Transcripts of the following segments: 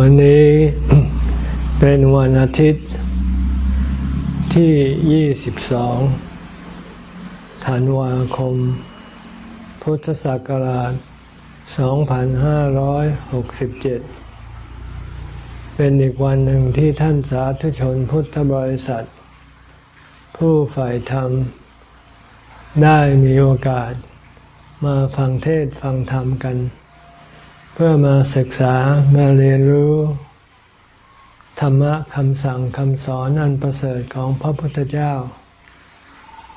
วันนี้เป็นวันอาทิตย์ที่ 22 ธันวาคม พุทธศักราช 2567 เป็นอีกวันหนึ่งที่ท่านสาธุชนพุทธบริษัท ผู้ฝ่ายธรรม ได้มีโอกาสมาฟังเทศฟังธรรมกัน เพื่อมาศึกษามาเรียนรู้ ธรรมะคำสั่งคำสอนอันประเสริฐของพระพุทธเจ้า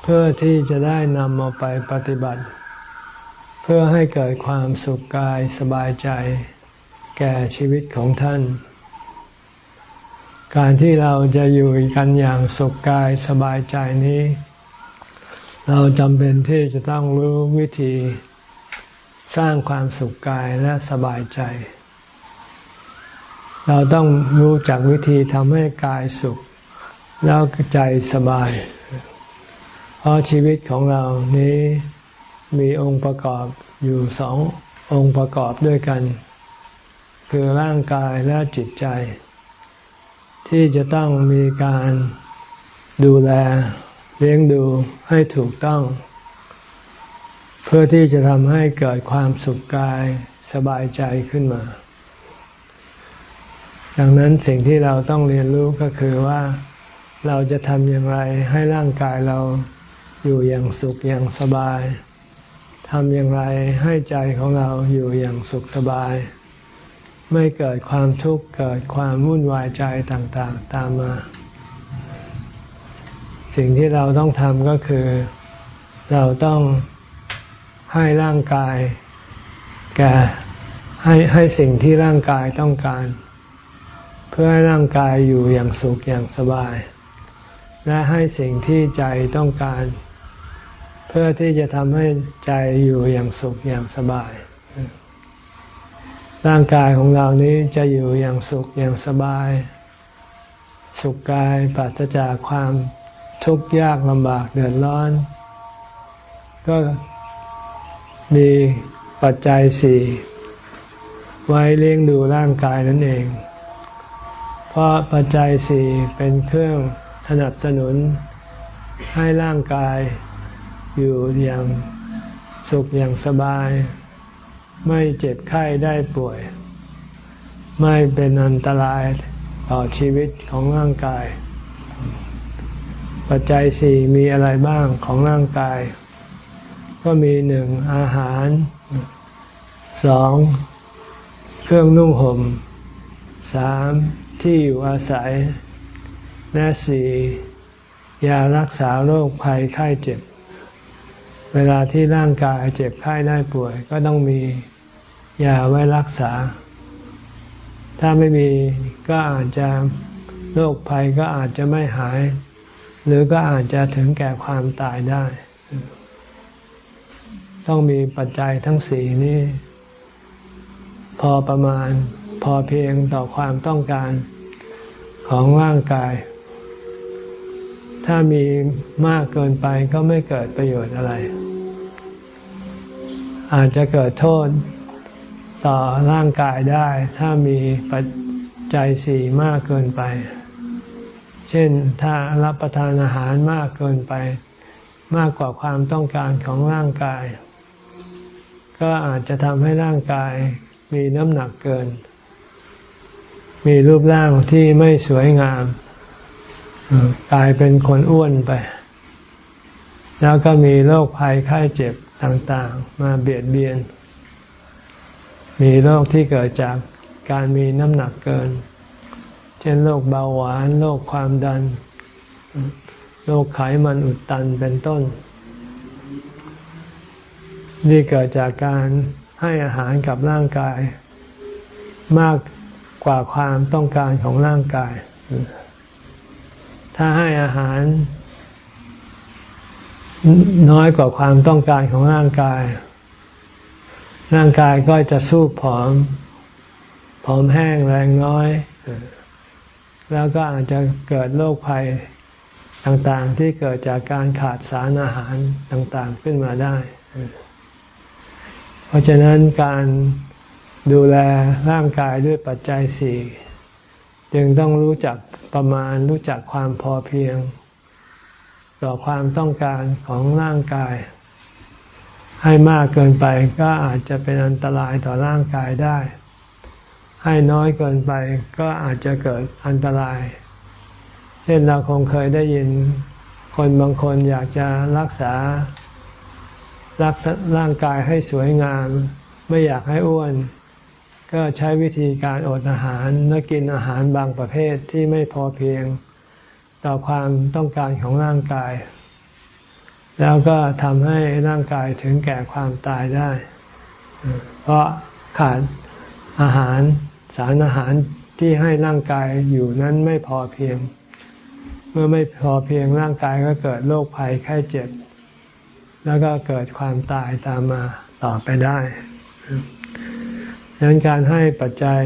เพื่อที่จะได้นำมาไปปฏิบัติ เพื่อให้เกิดความสุขกายสบายใจ แก่ชีวิตของท่าน การที่เราจะอยู่กันอย่างสุขกายสบายใจนี้ เราจำเป็นที่จะต้องรู้วิธี สร้างความสุขกายและสบายใจ เราต้องรู้จักวิธีทำให้กายสุข แล้วใจสบาย เพราะชีวิตของเรานี้มีองค์ประกอบอยู่สององค์ประกอบด้วยกัน คือร่างกายและจิตใจ ที่จะต้องมีการดูแลเลี้ยงดูให้ถูกต้อง เพื่อที่จะทำให้เกิดความสุขกายสบายใจขึ้นมา ดังนั้นสิ่งที่เราต้องเรียนรู้ก็คือว่าเราจะทำอย่างไรให้ร่างกายเราอยู่อย่างสุขอย่างสบายทำอย่างไรให้ใจของเราอยู่อย่างสุขสบาย ไม่เกิดความทุกข์เกิดความวุ่นวายใจต่างๆ ตามมา สิ่งที่เราต้องทำก็คือ เราต้อง ให้ร่างกาย แก่ให้ให้สิ่งที่ร่างกายต้องการ เพื่อให้ร่างกายอยู่อย่างสุขอย่างสบาย และให้สิ่งที่ใจต้องการ เพื่อที่จะทำให้ใจอยู่อย่างสุขอย่างสบาย ร่างกายของเรานี้จะอยู่อย่างสุขอย่างสบาย สุขกายปราศจากความทุกข์ยากลำบากเดือดร้อน ก็ มีปัจจัยสี่ไว้เลี้ยงดูร่างกายนั่นเอง เพราะปัจจัยสี่เป็นเครื่องสนับสนุนให้ร่างกายอยู่อย่างสุขอย่างสบาย ไม่เจ็บไข้ได้ป่วย ไม่เป็นอันตรายต่อชีวิตของร่างกาย ปัจจัยสี่มีอะไรบ้างของร่างกาย ก็มีหนึ่งอาหารสองเครื่องนุ่งห่มสามที่อยู่อาศัย และสี่ยารักษาโรคภัยไข้เจ็บ เวลาที่ร่างกายเจ็บไข้ได้ป่วย ก็ต้องมียาไว้รักษา ถ้าไม่มีก็อาจจะโรคภัยก็อาจจะไม่หาย หรือก็อาจจะถึงแก่ความตายได้ ต้องมีปัจจัยทั้งสี่นี้ พอประมาณพอเพียงต่อความต้องการของร่างกาย ถ้ามีมากเกินไปก็ไม่เกิดประโยชน์อะไร อาจจะเกิดโทษต่อร่างกายได้ ถ้ามีปัจจัยสี่มากเกินไป เช่นถ้ารับประทานอาหารมากเกินไป มากกว่าความต้องการของร่างกาย ก็อาจจะทำให้ร่างกายมีน้ำหนักเกิน มีรูปร่างที่ไม่สวยงามกลายเป็นคนอ้วนไป แล้วก็มีโรคภัยไข้เจ็บต่างๆ มาเบียดเบียน มีโรคที่เกิดจากการมีน้ำหนักเกิน เช่นโรคเบาหวาน โรคความดัน โรคไขมันอุดตันเป็นต้น นี่เกิดจากการให้อาหารกับร่างกาย มากกว่าความต้องการของร่างกาย ถ้าให้อาหาร น้อยกว่าความต้องการของร่างกาย ร่างกายก็จะสู้ผอม ผอมแห้งแรงน้อย แล้วก็อาจจะเกิดโรคภัยต่างๆ ที่เกิดจากการขาดสารอาหารต่างๆขึ้นมาได้ เพราะฉะนั้นการดูแลร่างกายด้วยปัจจัยสี่จึงต้องรู้จักประมาณรู้จักความพอเพียง ต่อความต้องการของร่างกาย ให้มากเกินไปก็อาจจะเป็นอันตรายต่อร่างกายได้ ให้น้อยเกินไปก็อาจจะเกิดอันตราย เช่นเราคงเคยได้ยินคนบางคนอยากจะรักษา รักร่างกายให้สวยงาม ไม่อยากให้อ้วน ก็ใช้วิธีการอดอาหารและกินอาหารบางประเภทที่ไม่พอเพียงต่อความต้องการของร่างกาย แล้วก็ทำให้ร่างกายถึงแก่ความตายได้ เพราะขาดอาหารสารอาหารที่ให้ร่างกายอยู่นั้นไม่พอเพียง เมื่อไม่พอเพียงร่างกายก็เกิดโรคภัยไข้เจ็บ แล้วก็เกิดความตายตามมาต่อไปได้ดังนั้นการให้ปัจจัย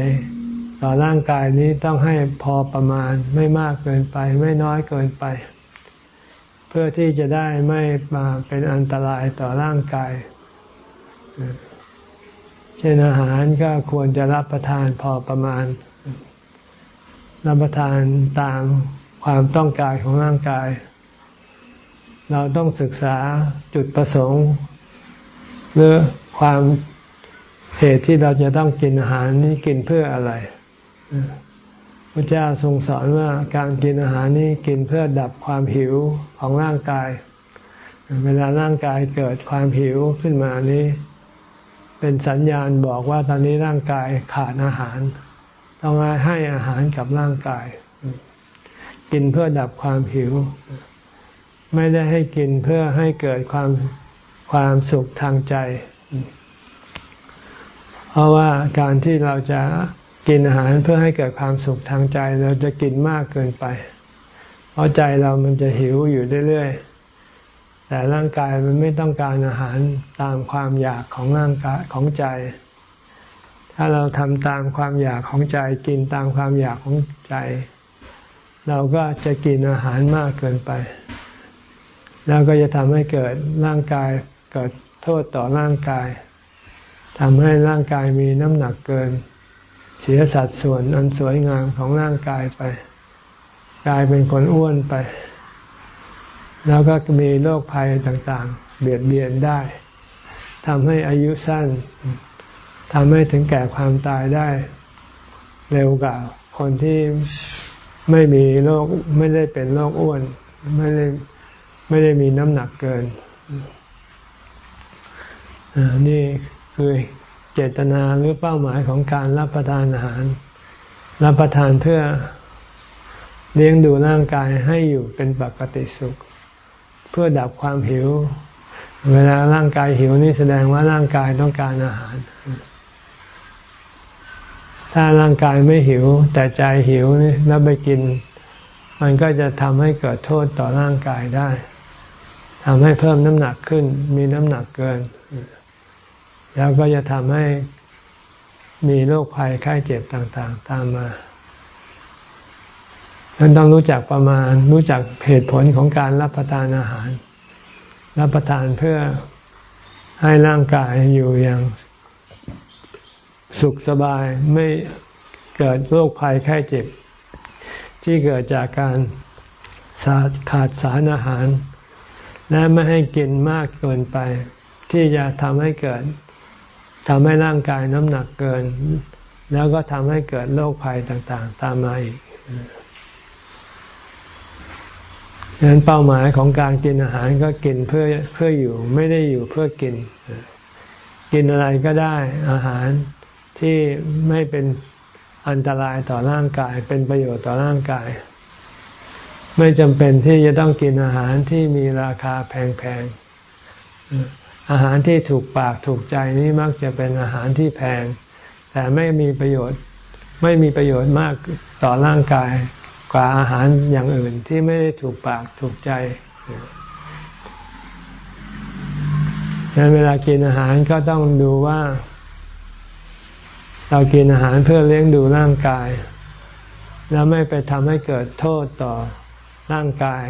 ต่อร่างกายนี้ต้องให้พอประมาณไม่มากเกินไป ไม่น้อยเกินไป เพื่อที่จะได้ไม่มาเป็นอันตรายต่อร่างกาย เช่นอาหารก็ควรจะรับประทานพอประมาณ รับประทานตามความต้องการของร่างกาย เราต้องศึกษาจุดประสงค์ หรือความเหตุที่เราจะต้องกินอาหารนี้กินเพื่ออะไรพระเจ้าทรงสอนว่าการกินอาหารนี้กินเพื่อดับความหิวของร่างกาย เวลาร่างกายเกิดความหิวขึ้นมานี้ เป็นสัญญาณบอกว่าตอนนี้ร่างกายขาดอาหาร ต้องให้อาหารกับร่างกาย กินเพื่อดับความหิว ไม่ได้ให้กินเพื่อให้เกิดความความสุขทางใจ เพราะว่าการที่เราจะกินอาหารเพื่อให้เกิดความสุขทางใจ เราจะกินมากเกินไป เพราะใจเรามันจะหิวอยู่เรื่อยๆ แต่ร่างกายมันไม่ต้องการอาหารตามความอยากของร่างกายของใจ ถ้าเราทำตามความอยากของใจ กินตามความอยากของใจ เราก็จะกินอาหารมากเกินไป แล้วก็จะทำให้เกิดร่างกายเกิดโทษต่อร่างกายทำให้ร่างกายมีน้ำหนักเกิน เสียสัดส่วนอันสวยงามของร่างกายไป กลายเป็นคนอ้วนไป แล้วก็มีโรคภัยต่างๆ เบียดเบียนได้ทำให้อายุสั้นทำให้ถึงแก่ความตายได้ เร็วกว่าคนที่ไม่มีโรคไม่ได้เป็นโรคอ้วน ไม่ได้ ไม่ได้มีน้ำหนักเกินนี่คือเจตนาหรือเป้าหมายของการรับประทานอาหาร รับประทานเพื่อเลี้ยงดูร่างกายให้อยู่เป็นปกติสุข เพื่อดับความหิว เวลาร่างกายหิวนี่แสดงว่าร่างกายต้องการอาหาร ถ้าร่างกายไม่หิว แต่ใจหิวนี่แล้วไปกิน มันก็จะทำให้เกิดโทษต่อร่างกายได้ ทำให้เพิ่มน้ำหนักขึ้น มีน้ำหนักเกิน แล้วก็จะทำให้มีโรคภัยไข้เจ็บต่าง ๆ ตามมาดังนั้นต้องรู้จักประมาณ รู้จักเหตุผลของการรับประทานอาหาร รับประทานเพื่อให้ร่างกายอยู่อย่างสุขสบายไม่เกิดโรคภัยไข้เจ็บ ที่เกิดจากการขาดสารอาหาร และไม่ให้กินมากเกินไป ที่จะทำให้เกิดทำให้ร่างกายน้ำหนักเกิน แล้วก็ทำให้เกิดโรคภัยต่างๆ ตามมาอีกดังนั้นเป้าหมายของการกินอาหารก็กินเพื่อเพื่ออยู่ไม่ได้อยู่เพื่อกิน กินอะไรก็ได้อาหารที่ไม่เป็นอันตรายต่อร่างกาย เป็นประโยชน์ต่อร่างกาย ไม่จำเป็นที่จะต้องกินอาหารที่มีราคาแพงๆ อาหารที่ถูกปากถูกใจนี้มักจะเป็นอาหารที่แพง แต่ไม่มีประโยชน์ไม่มีประโยชน์มากต่อร่างกายกว่าอาหารอย่างอื่นที่ไม่ได้ถูกปากถูกใจดังนั้นเวลากินอาหารก็ต้องดูว่า เรากินอาหารเพื่อเลี้ยงดูร่างกาย แล้วไม่ไปทำให้เกิดโทษต่อ ร่างกาย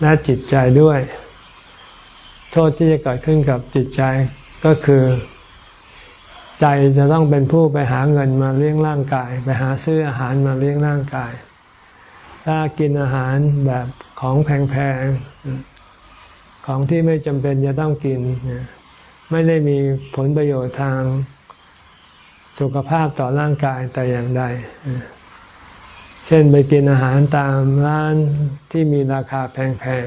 และจิตใจด้วย โทษที่จะเกิดขึ้นกับจิตใจก็คือ ใจจะต้องเป็นผู้ไปหาเงินมาเลี้ยงร่างกาย ไปหาซื้ออาหารมาเลี้ยงร่างกาย ถ้ากินอาหารแบบของแพงๆของที่ไม่จำเป็นจะต้องกิน ไม่ได้มีผลประโยชน์ทางสุขภาพต่อร่างกายแต่อย่างใด เช่นไปกินอาหารตามร้านที่มีราคาแพง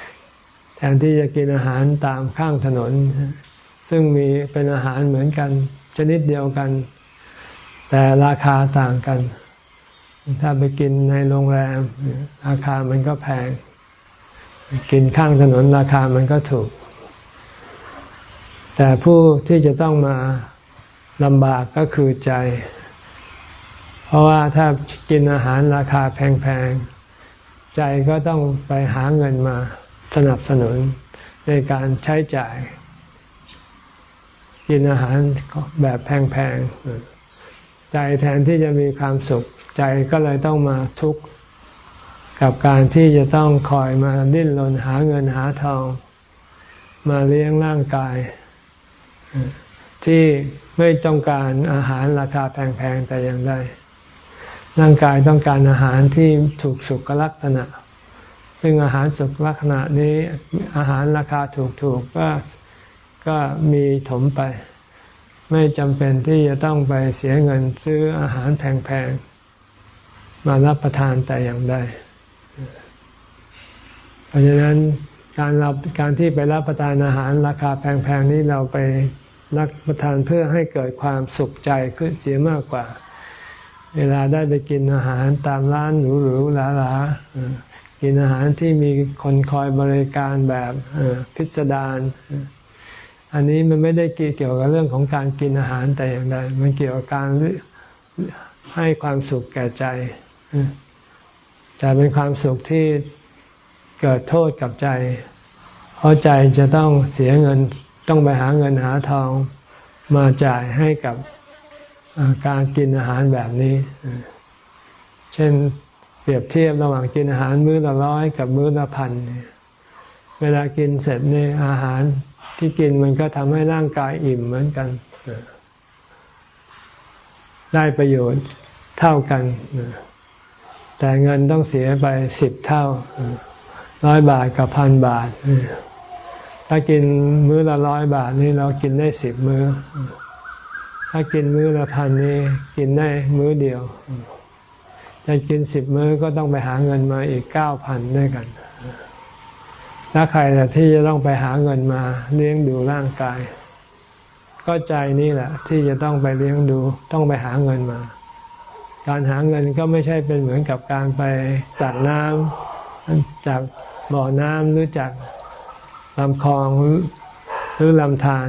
ๆ แทนที่จะกินอาหารตามข้างถนน ซึ่งมีเป็นอาหารเหมือนกัน ชนิดเดียวกัน แต่ราคาต่างกัน ถ้าไปกินในโรงแรม ราคามันก็แพง กินข้างถนนราคามันก็ถูก แต่ผู้ที่จะต้องมาลำบากก็คือใจ เพราะว่าถ้ากินอาหารราคาแพงๆ ใจก็ต้องไปหาเงินมาสนับสนุนในการใช้จ่าย กินอาหารแบบแพงๆ ใจแทนที่จะมีความสุข ใจก็เลยต้องมาทุกข์กับการที่จะต้องคอยมาดิ้นรนหาเงินหาทอง มาเลี้ยงร่างกาย ที่ไม่ต้องการอาหารราคาแพงๆ แต่อย่างใด ร่างกายต้องการอาหารที่ถูกสุขลักษณะ ซึ่งอาหารสุขลักษณะนี้อาหารราคาถูกๆกก็ก็มีถมไป ไม่จำเป็นที่จะต้องไปเสียเงินซื้ออาหารแพงๆ มารับประทานแต่อย่างใด เพราะฉะนั้นการรับการที่ไปรับประทานอาหารราคาแพงๆนี้เราไปรับประทานเพื่อให้เกิดความสุขใจขึ้นเสียมากกว่า เวลาได้ไปกินอาหารตามร้านหรูๆหราๆกินอาหารที่มีคนคอยบริการแบบพิสดารอันนี้มันไม่ได้เกี่ยวกับเรื่องของการกินอาหารแต่อย่างใดมันเกี่ยวกับการให้ความสุขแก่ใจจะเป็นความสุขที่เกิดโทษกับใจ เพราะใจจะต้องเสียเงินต้องไปหาเงินหาทองมาจ่ายให้กับ การกินอาหารแบบนี้ เช่นเปรียบเทียบระหว่างกินอาหารมื้อละร้อยกับมื้อละพันเวลากินเสร็จนี่อาหารที่กินมันก็ทำให้ร่างกายอิ่มเหมือนกัน ได้ประโยชน์เท่ากัน แต่เงินต้องเสียไปสิบเท่าร้อยบาทกับพันบาท ถ้ากินมื้อละร้อยบาทนี่เรากินได้สิบมื้อ ถ้ากินมื้อละพันนี้กินได้มื้อเดียว จะกินสิบมื้อก็ต้องไปหาเงินมาอีกเก้าพันด้วยกันแล้วใครแต่ที่จะต้องไปหาเงินมาเลี้ยงดูร่างกาย ก็ใจนี่แหละ ที่จะต้องไปเลี้ยงดู ต้องไปหาเงินมา การหาเงินก็ไม่ใช่เป็นเหมือนกับการไปตักน้ำจากบ่อน้ำหรือจากลำคลองหรือลำธาร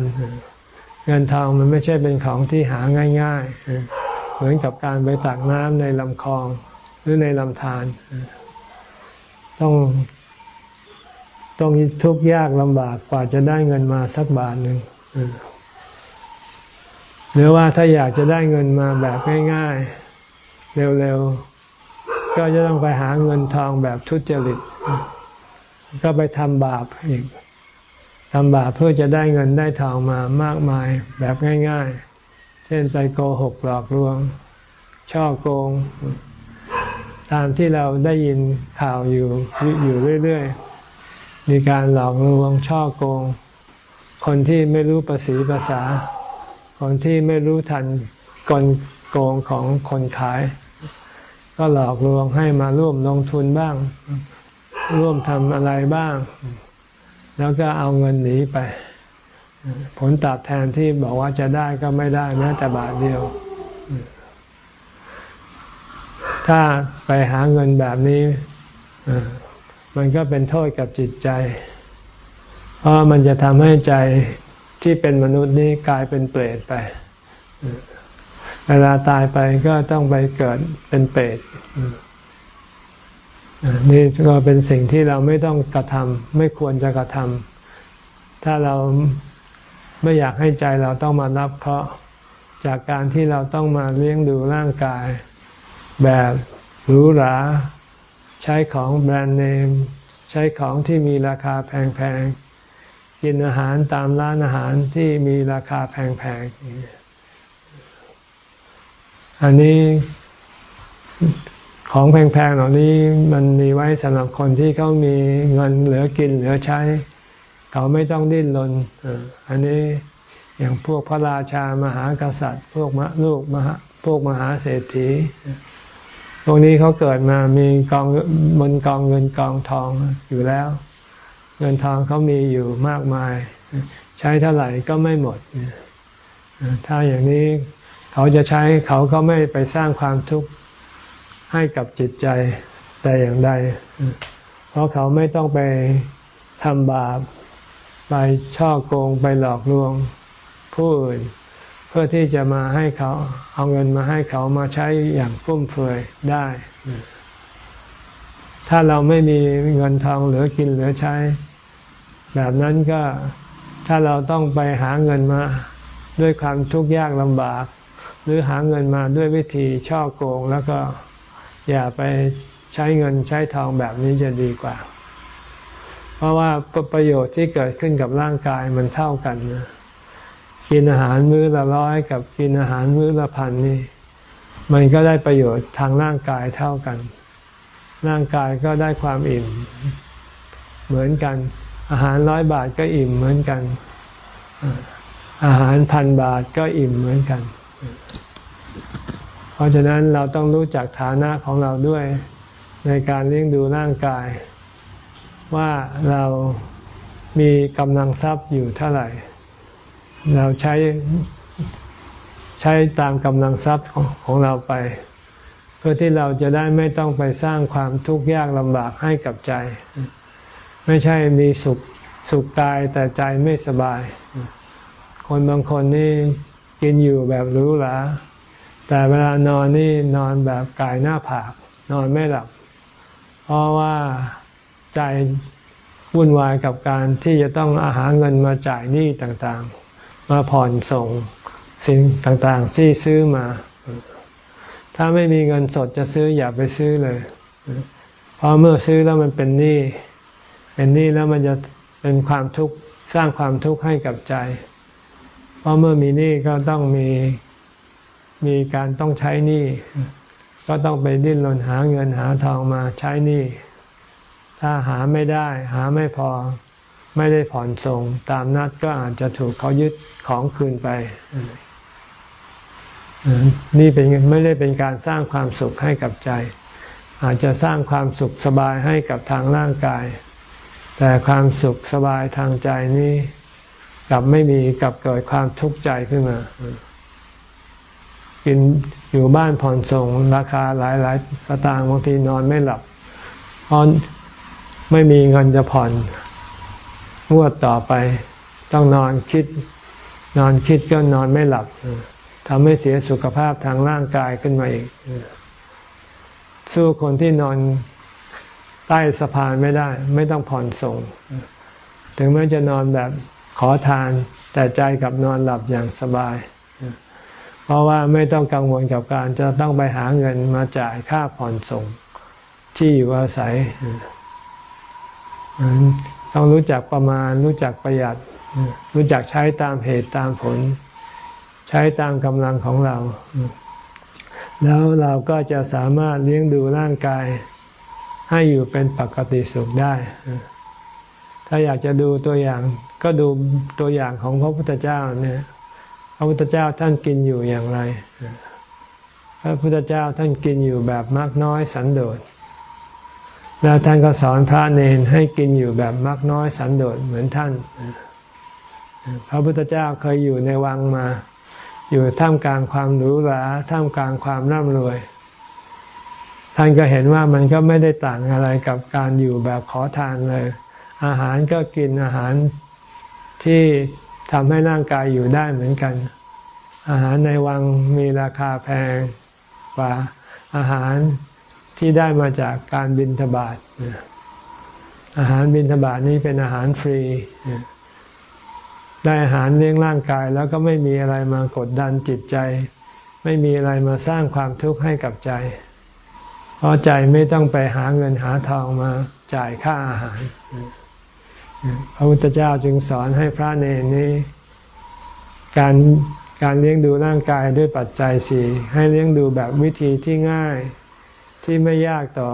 เงินทองมันไม่ใช่เป็นของที่หาง่าย ๆ เหมือนกับการไปตักน้ำในลำคลองหรือในลำธารต้องต้องทุกข์ยากลำบากกว่าจะได้เงินมาสักบาทหนึ่งหรือว่าถ้าอยากจะได้เงินมาแบบง่ายๆ เร็วๆ ก็จะต้องไปหาเงินทองแบบทุจริต ก็ไปทำบาปอีก ทำบาปเพื่อจะได้เงินได้ทองมามากมายแบบง่าย ๆ เช่นไปโกหกหลอกลวง ช่อโกง ตามที่เราได้ยินข่าวอยู่อยู่เรื่อยๆ มีการหลอกลวงช่อโกง คนที่ไม่รู้ภาษีภาษา คนที่ไม่รู้ทันกลโกงของคนขาย ก็หลอกลวงให้มาร่วมลงทุนบ้าง ร่วมทำอะไรบ้าง แล้วก็เอาเงินหนีไป ผลตอบแทนที่บอกว่าจะได้ก็ไม่ได้แม้แต่บาทเดียว ถ้าไปหาเงินแบบนี้มันก็เป็นโทษกับจิตใจ เพราะมันจะทำให้ใจที่เป็นมนุษย์นี้กลายเป็นเปรตไป เวลาตายไปก็ต้องไปเกิดเป็นเปรต นี่ก็เป็นสิ่งที่เราไม่ต้องกระทำไม่ควรจะกระทำถ้าเราไม่อยากให้ใจเราต้องมารับเคราะห์จากการที่เราต้องมาเลี้ยงดูร่างกาย แบบหรูหราใช้ของแบรนด์เนม ใช้ของที่มีราคาแพงๆ กินอาหารตามร้านอาหารที่มีราคาแพงๆ อันนี้ ของแพงๆเหล่านี้มันมีไว้สำหรับคนที่เขามีเงินเหลือกินเหลือใช้ เขาไม่ต้องดิ้นรนอันนี้อย่างพวกพระราชามหากษัตริย์ พวกมลูกมหาพวกมหาเศรษฐีพวกนี้เขาเกิดมามีกองบนกองเงินกองทองอยู่แล้ว เงินทองเขามีอยู่มากมาย ใช้เท่าไหร่ก็ไม่หมด ถ้าอย่างนี้เขาจะใช้เขาก็ไม่ไปสร้างความทุกข์ ให้กับจิตใจแต่อย่างใด เพราะเขาไม่ต้องไปทำบาป ไปช่อโกงไปหลอกลวงผู้อื่น เพื่อที่จะมาให้เขาเอาเงินมาให้เขามาใช้อย่างฟุ่มเฟือยได้ ถ้าเราไม่มีเงินทองเหลือกินเหลือใช้ แบบนั้นก็ถ้าเราต้องไปหาเงินมาด้วยความทุกข์ยากลำบาก หรือหาเงินมาด้วยวิธีช่อโกงแล้วก็ อย่าไปใช้เงินใช้ทองแบบนี้จะดีกว่า เพราะว่าประโยชน์ที่เกิดขึ้นกับร่างกายมันเท่ากันนะกินอาหารมื้อละร้อยกับกินอาหารมื้อละพันนี่ มันก็ได้ประโยชน์ทางร่างกายเท่ากัน ร่างกายก็ได้ความอิ่ม เหมือนกัน อาหารร้อยบาทก็อิ่มเหมือนกัน อาหารพันบาทก็อิ่มเหมือนกัน เพราะฉะนั้นเราต้องรู้จักฐานะของเราด้วยในการเลี้ยงดูร่างกาย ว่าเรามีกำลังทรัพย์อยู่เท่าไหร่ เราใช้ใช้ตามกำลังทรัพย์ของเราไป เพื่อที่เราจะได้ไม่ต้องไปสร้างความทุกข์ยากลำบากให้กับใจ ไม่ใช่มีสุขสุขกายแต่ใจไม่สบาย คนบางคนนี่กินอยู่แบบรู้หลา แต่เวลานอนนี่นอนแบบกายหน้าผาก นอนไม่หลับ เพราะว่าใจวุ่นวายกับการที่จะต้องอาหาเงินมาจ่ายหนี้ต่างๆ มาผ่อนส่งสิ่งต่างๆที่ซื้อมา ถ้าไม่มีเงินสดจะซื้ออย่าไปซื้อเลย เพราะเมื่อซื้อแล้วมันเป็นหนี้ เป็นหนี้แล้วมันจะเป็นความทุกข์สร้างความทุกข์ให้กับใจ เพราะเมื่อมีหนี้ก็ต้องมี มีการต้องใช้หนี้ก็ต้องไปดิ้นรนหาเงินหาทองมาใช้หนี้ถ้าหาไม่ได้ หาไม่พอไม่ได้ผ่อนส่ง ตามนัดก็อาจจะถูกเขายึดของคืนไป นี่เป็นไม่ได้เป็นการสร้างความสุขให้กับใจ อาจจะสร้างความสุขสบายให้กับทางร่างกาย แต่ความสุขสบายทางใจนี้กลับไม่มีกลับเกิดความทุกข์ใจขึ้นมา กินอยู่บ้านผ่อนส่งราคาหลายหลายสตางค์บางทีนอนไม่หลับเพราะไม่มีเงินจะผ่อนงวดต่อไป ต้องนอนคิด นอนคิดก็นอนไม่หลับทำให้เสียสุขภาพทางร่างกายขึ้นมาอีก สู้คนที่นอนใต้สะพานไม่ได้ ไม่ต้องผ่อนส่ง ถึงแม้จะนอนแบบขอทาน แต่ใจกับนอนหลับอย่างสบาย เพราะว่าไม่ต้องกังวลกับการจะต้องไปหาเงินมาจ่ายค่าผ่อนส่งที่อยู่อาศัยต้องรู้จักประมาณ รู้จักประหยัด รู้จักใช้ตามเหตุตามผล ใช้ตามกำลังของเรา แล้วเราก็จะสามารถเลี้ยงดูร่างกาย ให้อยู่เป็นปกติสุขได้ ถ้าอยากจะดูตัวอย่าง ก็ดูตัวอย่างของพระพุทธเจ้าเนี่ย พระพุทธเจ้าท่านกินอยู่อย่างไร พระพุทธเจ้าท่านกินอยู่แบบมากน้อยสันโดษ แล้วท่านก็สอนพระเนนให้กินอยู่แบบมักน้อยสันโดษเหมือนท่าน พระพุทธเจ้าเคยอยู่ในวังมา อยู่ท่ามกลางความหรูหราท่ามกลางความร่ำรวย ท่านก็เห็นว่ามันก็ไม่ได้ต่างอะไรกับการอยู่แบบขอทานเลย อาหารก็กินอาหารที่ ทำให้ร่างกายอยู่ได้เหมือนกัน อาหารในวังมีราคาแพงกว่าอาหารที่ได้มาจากการบินทบาทอาหารบินทบาทนี้เป็นอาหารฟรี ได้อาหารเลี้ยงร่างกายแล้วก็ไม่มีอะไรมากดดันจิตใจ ไม่มีอะไรมาสร้างความทุกข์ให้กับใจ เพราะใจไม่ต้องไปหาเงินหาทองมาจ่ายค่าอาหาร พระพุทธเจ้าจึงสอนให้พระเนรนี้ การการเลี้ยงดูร่างกายด้วยปัจจัยสี่ให้เลี้ยงดูแบบวิธีที่ง่ายที่ไม่ยากต่อ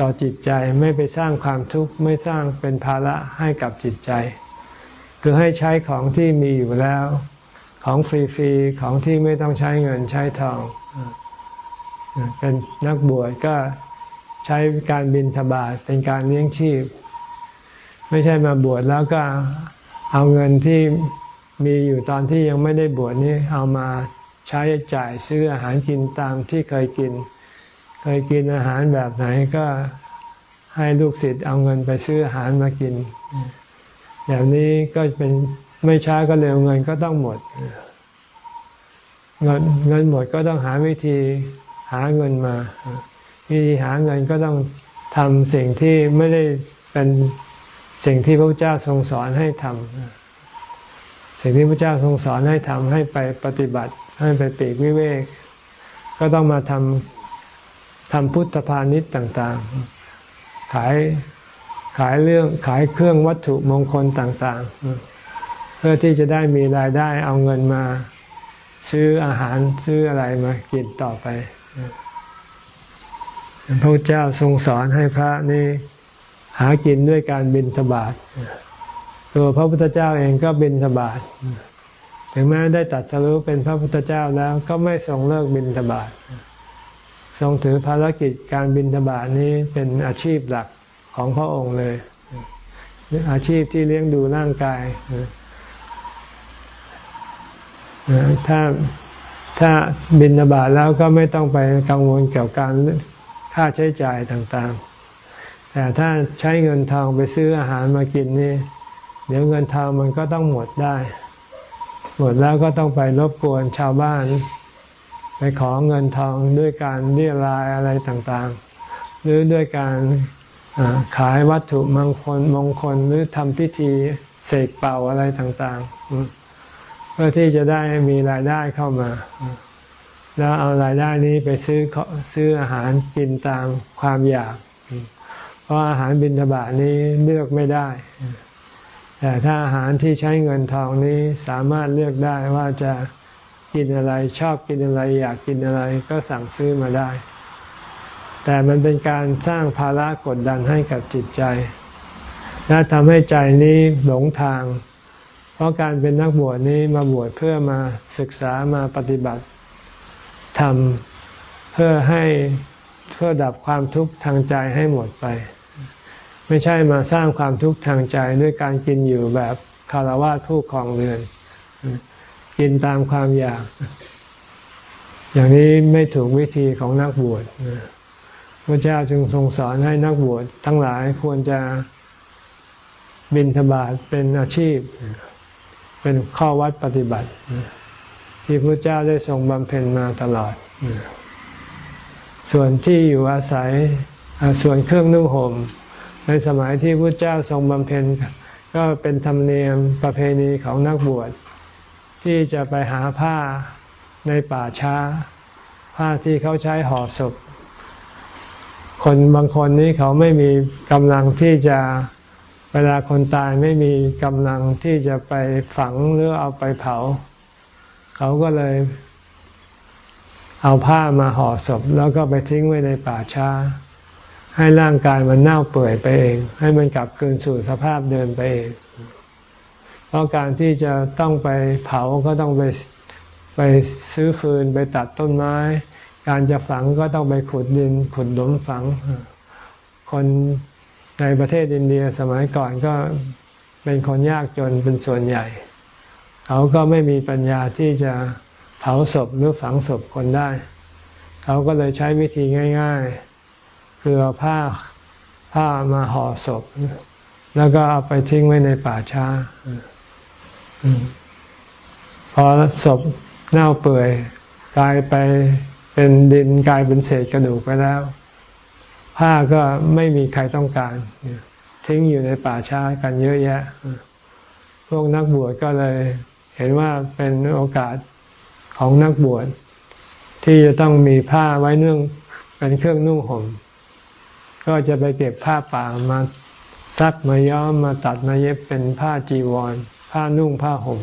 ต่อจิตใจไม่ไปสร้างความทุกข์ไม่สร้างเป็นภาระให้กับจิตใจ คือให้ใช้ของที่มีอยู่แล้ว ของฟรีๆของที่ไม่ต้องใช้เงินใช้ทอง เป็นนักบวชก็ใช้การบินทบาทเป็นการเลี้ยงชีพ ไม่ใช่มาบวชแล้วก็เอาเงินที่มีอยู่ตอนที่ยังไม่ได้บวชนี้เอามาใช้จ่ายซื้ออาหารกินตามที่เคยกิน เคยกินอาหารแบบไหนก็ให้ลูกศิษย์เอาเงินไปซื้ออาหารมากินแบบนี้ก็เป็นไม่ช้าก็เร็วเงินก็ต้องหมด เงินเงินหมดก็ต้องหาวิธีหาเงินมา วิธีหาเงินก็ต้องทำสิ่งที่ไม่ได้เป็น สิ่งที่พระเจ้าทรงสอนให้ทำสิ่งที่พระเจ้าทรงสอนให้ทำให้ไปปฏิบัติให้ไปปีกวิเวก ก็ต้องมาทำทำพุทธพาณิชย์ต่าง ๆ ขายขายเรื่องขายเครื่องวัตถุมงคลต่าง ๆ เพื่อที่จะได้มีรายได้เอาเงินมาซื้ออาหารซื้ออะไรมากินต่อไปพระเจ้าทรงสอนให้พระนี่ หากินด้วยการบินทบาทตัวพระพุทธเจ้าเองก็บินทบาทถึงแม้ได้ตัดสรุปเป็นพระพุทธเจ้าแล้วก็ไม่ทรงเลิกบินทบาททรงถือภารกิจการบินทบาทนี้เป็นอาชีพหลักของพระองค์เลย อาชีพที่เลี้ยงดูร่างกายถ้าถ้าบินบาตแล้วก็ไม่ต้องไปกังวลเกี่ยวกับการค่าใช้จ่ายต่างๆ แต่ถ้าใช้เงินทองไปซื้ออาหารมากินนี่ เดี๋ยวเงินทองมันก็ต้องหมดได้ หมดแล้วก็ต้องไปรบกวนชาวบ้าน ไปขอเงินทองด้วยการเรียรายอะไรต่างๆ หรือด้วยการขายวัตถุมงคลมงคลหรือทำพิธีเสกเป่าอะไรต่างๆ เพื่อที่จะได้มีรายได้เข้ามา แล้วเอารายได้นี้ไปซื้อซื้ออาหารกินตามความอยาก เพราะอาหารบิณฑบาตนี้เลือกไม่ได้ แต่ถ้าอาหารที่ใช้เงินทองนี้สามารถเลือกได้ว่าจะกินอะไรชอบกินอะไร อยากกินอะไรก็สั่งซื้อมาได้ แต่มันเป็นการสร้างภาระกดดันให้กับจิตใจ และทำให้ใจนี้หลงทาง เพราะการเป็นนักบวชนี้มาบวชเพื่อมาศึกษามาปฏิบัติทำเพื่อให้เพื่อดับความทุกข์ทางใจให้หมดไป ไม่ใช่มาสร้างความทุกข์ทางใจด้วยการกินอยู่แบบคารวะผู้ครองเรือน กินตามความอยาก อย่างนี้ไม่ถูกวิธีของนักบวชพระเจ้าจึงทรงสอนให้นักบวชทั้งหลายควรจะบินธบาตเป็นอาชีพ เป็นข้อวัดปฏิบัติ ที่พระเจ้าได้ทรงบำเพ็ญมาตลอด ส่วนที่อยู่อาศัยส่วนเครื่องนุ่งห่ม ในสมัยที่พระเจ้าทรงบำเพ็ญก็เป็นธรรมเนียมประเพณีของนักบวชที่จะไปหาผ้าในป่าช้า ผ้าที่เขาใช้ห่อศพ คนบางคนนี้เขาไม่มีกำลังที่จะเวลาคนตายไม่มีกำลังที่จะไปฝังหรือเอาไปเผา เขาก็เลย เอาผ้ามาห่อศพ แล้วก็ไปทิ้งไว้ในป่าช้า ให้ร่างกายมันเน่าเปื่อยไปเอง ให้มันกลับคืนสู่สภาพเดิมไปเอง เพราะการที่จะต้องไปเผาก็ต้องไปไปซื้อฟืนไปตัดต้นไม้ การจะฝังก็ต้องไปขุดดินขุดหลุมฝัง คนในประเทศอินเดียสมัยก่อนก็เป็นคนยากจนเป็นส่วนใหญ่ เขาก็ไม่มีปัญญาที่จะเผาศพหรือฝังศพคนได้ เขาก็เลยใช้วิธีง่าย ๆ คือเอาผ้าผ้ามาห่อศพ แล้วก็เอาไปทิ้งไว้ในป่าช้าพอศพเน่าเปื่อยกลายไปเป็นดินกลายเป็นเศษกระดูกไปแล้ว ผ้าก็ไม่มีใครต้องการทิ้งอยู่ในป่าช้ากันเยอะแยะ พวกนักบวชก็เลยเห็นว่าเป็นโอกาสของนักบวชที่จะต้องมีผ้าไว้เนึ่องเป็นเครื่องนุ่งห่ม ก็จะไปเก็บผ้าป่ามาซักมาย้อมมาตัดมาเย็บเป็นผ้าจีวร ผ้านุ่งผ้าห่ม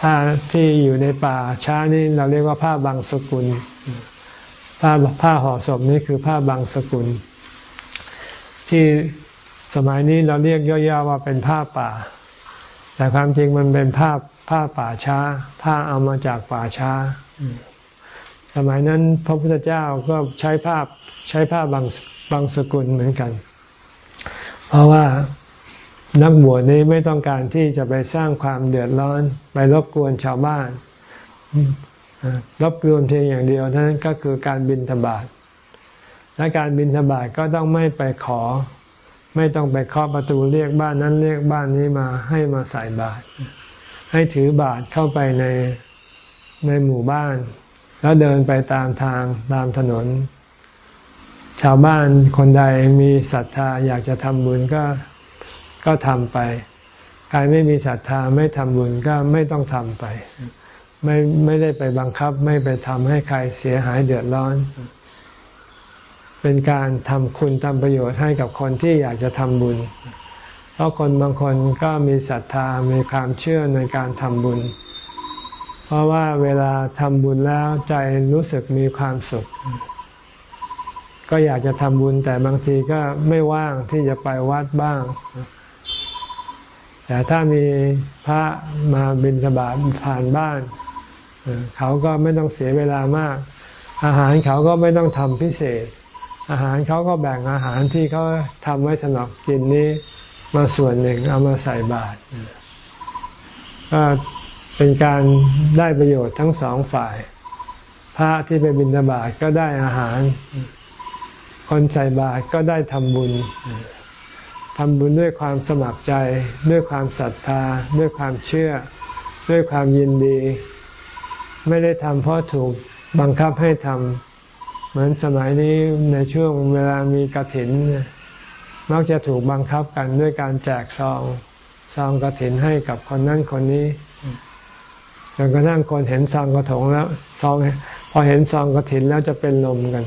ผ้าที่อยู่ในป่าช้านี่เราเรียกว่าผ้าบางสกุล ผ้าผ้าห่อศพนี่คือผ้าบางสกุล ที่สมัยนี้เราเรียกย่อๆว่าเป็นผ้าป่า แต่ความจริงมันเป็นผ้าผ้าป่าช้า ผ้าเอามาจากป่าช้า สมัยนั้นพระพุทธเจ้าก็ใช้ผ้าใช้ผ้าบางบางสกุลเหมือนกัน เพราะว่านักบวชนี้ไม่ต้องการที่จะไปสร้างความเดือดร้อน ไปรบกวนชาวบ้านรบกวนเพียงอย่างเดียวนั้นก็คือการบินธบาตและการบินธบาตก็ต้องไม่ไปขอ ไม่ต้องไปเคาะประตูเรียกบ้านนั้นเรียกบ้านนี้มาให้มาใส่บาตรให้ถือบาตรเข้าไปในในหมู่บ้าน แล้วเดินไปตามทางตามถนน ชาวบ้านคนใดมีศรัทธาอยากจะทำบุญก็ก็ทำไป ใครไม่มีศรัทธาไม่ทำบุญก็ไม่ต้องทำไป ไม่ไม่ได้ไปบังคับ ไม่ไปทำให้ใครเสียหายเดือดร้อน เป็นการทำคุณทำประโยชน์ให้กับคนที่อยากจะทำบุญ เพราะคนบางคนก็มีศรัทธามีความเชื่อในการทำบุญ ราะว่าเวลาทำบุญแล้วใจรู้สึกมีความสุข ก็อยากจะทำบุญแต่บางทีก็ไม่ว่างที่จะไปวัดบ้าง แต่ถ้ามีพระมาบิณฑบาตผ่านบ้าน เขาก็ไม่ต้องเสียเวลามาก อาหารเขาก็ไม่ต้องทำพิเศษ อาหารเขาก็แบ่งอาหารที่เขาทำไว้สำหรับกินนี้มาส่วนหนึ่งเอามาใส่บาตรก็ เป็นการได้ประโยชน์ทั้งสองฝ่าย พระที่ไปบิณฑบาตก็ได้อาหาร คนใส่บาตรก็ได้ทำบุญทำบุญด้วยความสมัครใจ ด้วยความศรัทธา ด้วยความเชื่อ ด้วยความยินดี ไม่ได้ทำเพราะถูกบังคับให้ทำเหมือนสมัยนี้ในช่วงเวลามีกระถินมักจะถูกบังคับกันด้วยการแจกซองซองกระถินให้กับคนนั้นคนนี้ จนกระทั่งคนเห็นซองกระถงแล้วซองพอเห็นซองกระถินแล้วจะเป็นลมกัน